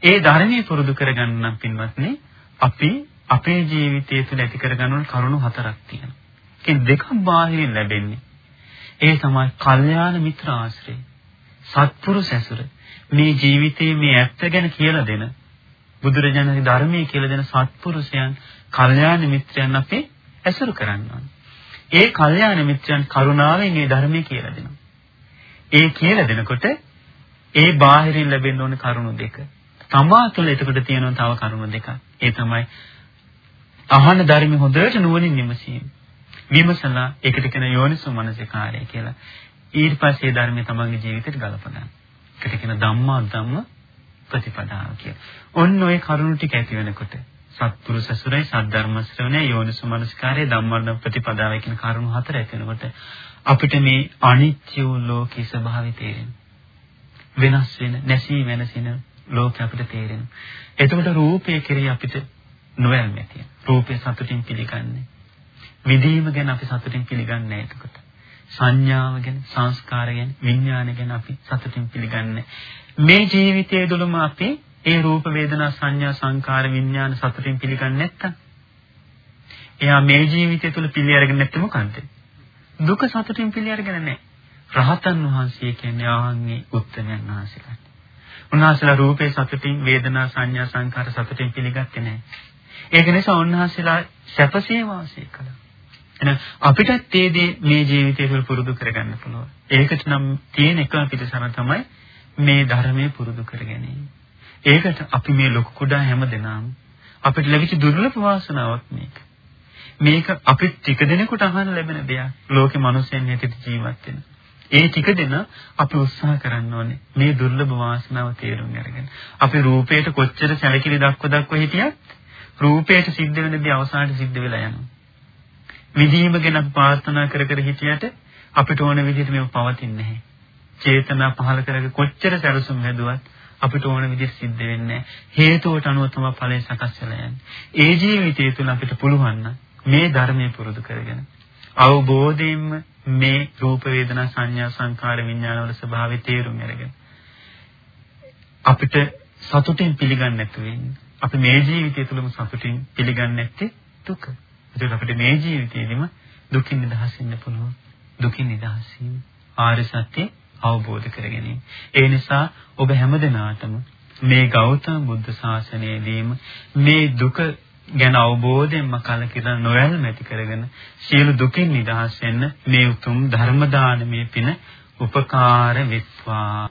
ඒ ධර්මයේ පුරුදු කරගන්න නම් පින්වත්නි අපි අපේ ජීවිතය තුළ ඇති කරගන්න ඕන කරුණු හතරක් තියෙනවා. ඒ දෙකක් බාහිරින් ලැබෙන්නේ. ඒ තමයි කල්යාණ මිත්‍ර ආශ්‍රය. සත්පුරුෂ ඇසුර. මේ ජීවිතයේ මේ ඇත්ත ගැන කියලා දෙන බුදුරජාණන්ගේ ධර්මයේ කියලා දෙන සත්පුරුෂයන්, කල්යාණ මිත්‍රයන් අපි ඇසුරු කරනවා. ඒ කල්යාණ මිත්‍රයන් කරුණාවෙන් මේ ධර්මයේ කියලා දෙනවා. ඒ කියලා දෙනකොට ඒ බාහිරින් ලැබෙන්න ඕන කරුණු දෙක. තමා තුළ එතකොට තියෙනවා තව කරුණු දෙකක්. ඒ තමයි අහන ධර්ම හොඳට නුවණින් විමසීම. විමසලා ඒකට කියන යෝනිසෝ මනසිකාරය කියලා. ඊට පස්සේ ධර්මය තමන්ගේ ජීවිතයට ගලපනවා. ඒකට කියන ධම්මා ධම්ම ප්‍රතිපදාව කියලා. ඔන්න ඔය කරුණු ටික ඇති වෙනකොට සත්පුරුෂ සසුරයි සද්ධර්ම ශ්‍රවණය යෝනිසෝ මනසිකාරය ධම්මා ප්‍රතිපදාව කියන කරුණු හතර ඇති වෙනකොට අපිට මේ අනිත්‍ය ලෝකේ ස්වභාවය තේරෙනවා. වෙනස් වෙන නැසී වෙනසින ලෝකෙ අපිට තේරෙනවා. එතකොට රූපය කෙරෙහි අපිට නොවැල්ම ඇතිය. රූපය සතුටින් පිළිගන්නේ. විදීම ගැන අපි සතුටින් පිළිගන්නේ නැහැ එතකොට. සංඥාව ගැන, සංස්කාර ගැන, විඥාන ගැන අපි සතුටින් පිළිගන්නේ. මේ ජීවිතයේ තුළම අපි ඒ රූප වේදනා සංඥා සංකාර විඥාන සතුටින් පිළිගන්නේ නැත්තම් එයා මේ ජීවිතය තුළ පිළි අරගෙන නැත්නම් මොකන්ද? දුක සතුටින් පිළි අරගෙන නැහැ. රහතන් වහන්සේ කියන්නේ ආන්නේ උත්තමයන් වහන්සේලා. උන්වහන්සේලා රූපේ සතුටින් වේදනා සංඥා සංකාර සතුටින් පිළිගත්තේ නැහැ. ඒක නිසා උන්වහන්සේලා සැපසේ වාසය කළා. එහෙනම් අපිටත් මේ දේ මේ ජීවිතය තුළ පුරුදු කරගන්න පුළුවන්. ඒකට නම් තියෙන එකම පිටසර තමයි මේ ධර්මයේ පුරුදු කර ගැනීම. ඒකට අපි මේ ලොකු කුඩා හැම දෙනාම අපිට ලැබිච්ච දුර්ලභ වාසනාවක් මේක. මේක අපිට ටික දෙනෙකුට අහන්න ලැබෙන දෙයක්. ලෝකේ මිනිස්යන් හැටියට ජීවත් වෙන. ඒ ටික දෙන අපි උත්සාහ කරන්න ඕනේ මේ දුර්ලභ වාසනාව තේරුම් අරගෙන. අපි රූපයට කොච්චර සැලකිලි දක්ව දක්ව හිටියත් රූපයට සිද්ධ වෙන දේ අවසානට සිද්ධ වෙලා යනවා. විදීම ගැන ප්‍රාර්ථනා කර කර හිටියට අපිට ඕන විදිහට මේව පවතින්නේ නැහැ. චේතනා පහල කරගෙන කොච්චර සැලසුම් හැදුවත් අපිට ඕන විදිහට සිද්ධ වෙන්නේ හේතුවට අනුව තමයි ඵලය සකස් වෙලා යන්නේ. ඒ ජීවිතය තුළ අපිට පුළුවන් මේ ධර්මයේ පුරුදු කරගෙන අවබෝධයෙන්ම මේ රූප වේදනා සංඥා සංකාර විඥාන වල ස්වභාවය තේරුම් අරගෙන අපිට සතුටින් පිළිගන්නේ නැතු වෙන්නේ. අපි මේ ජීවිතය තුළම සතුටින් පිළිගන්නේ නැත්තේ දුක. ඒක අපිට මේ ජීවිතේදීම දුකින් නිදහස් වෙන්න පුළුවන්. දුකින් නිදහස් වීම ආර්ය සත්‍ය අවබෝධ කර ගැනීම. ඒ නිසා ඔබ හැමදෙනාටම මේ ගෞතම බුද්ධ ශාසනයේදීම මේ දුක ගැන අවබෝධයෙන්ම කලකිරලා නොයල්ම ඇති කරගෙන සියලු දුකින් නිදහස් වෙන්න මේ උතුම් ධර්ම දානමේ පින උපකාර වෙත්වා.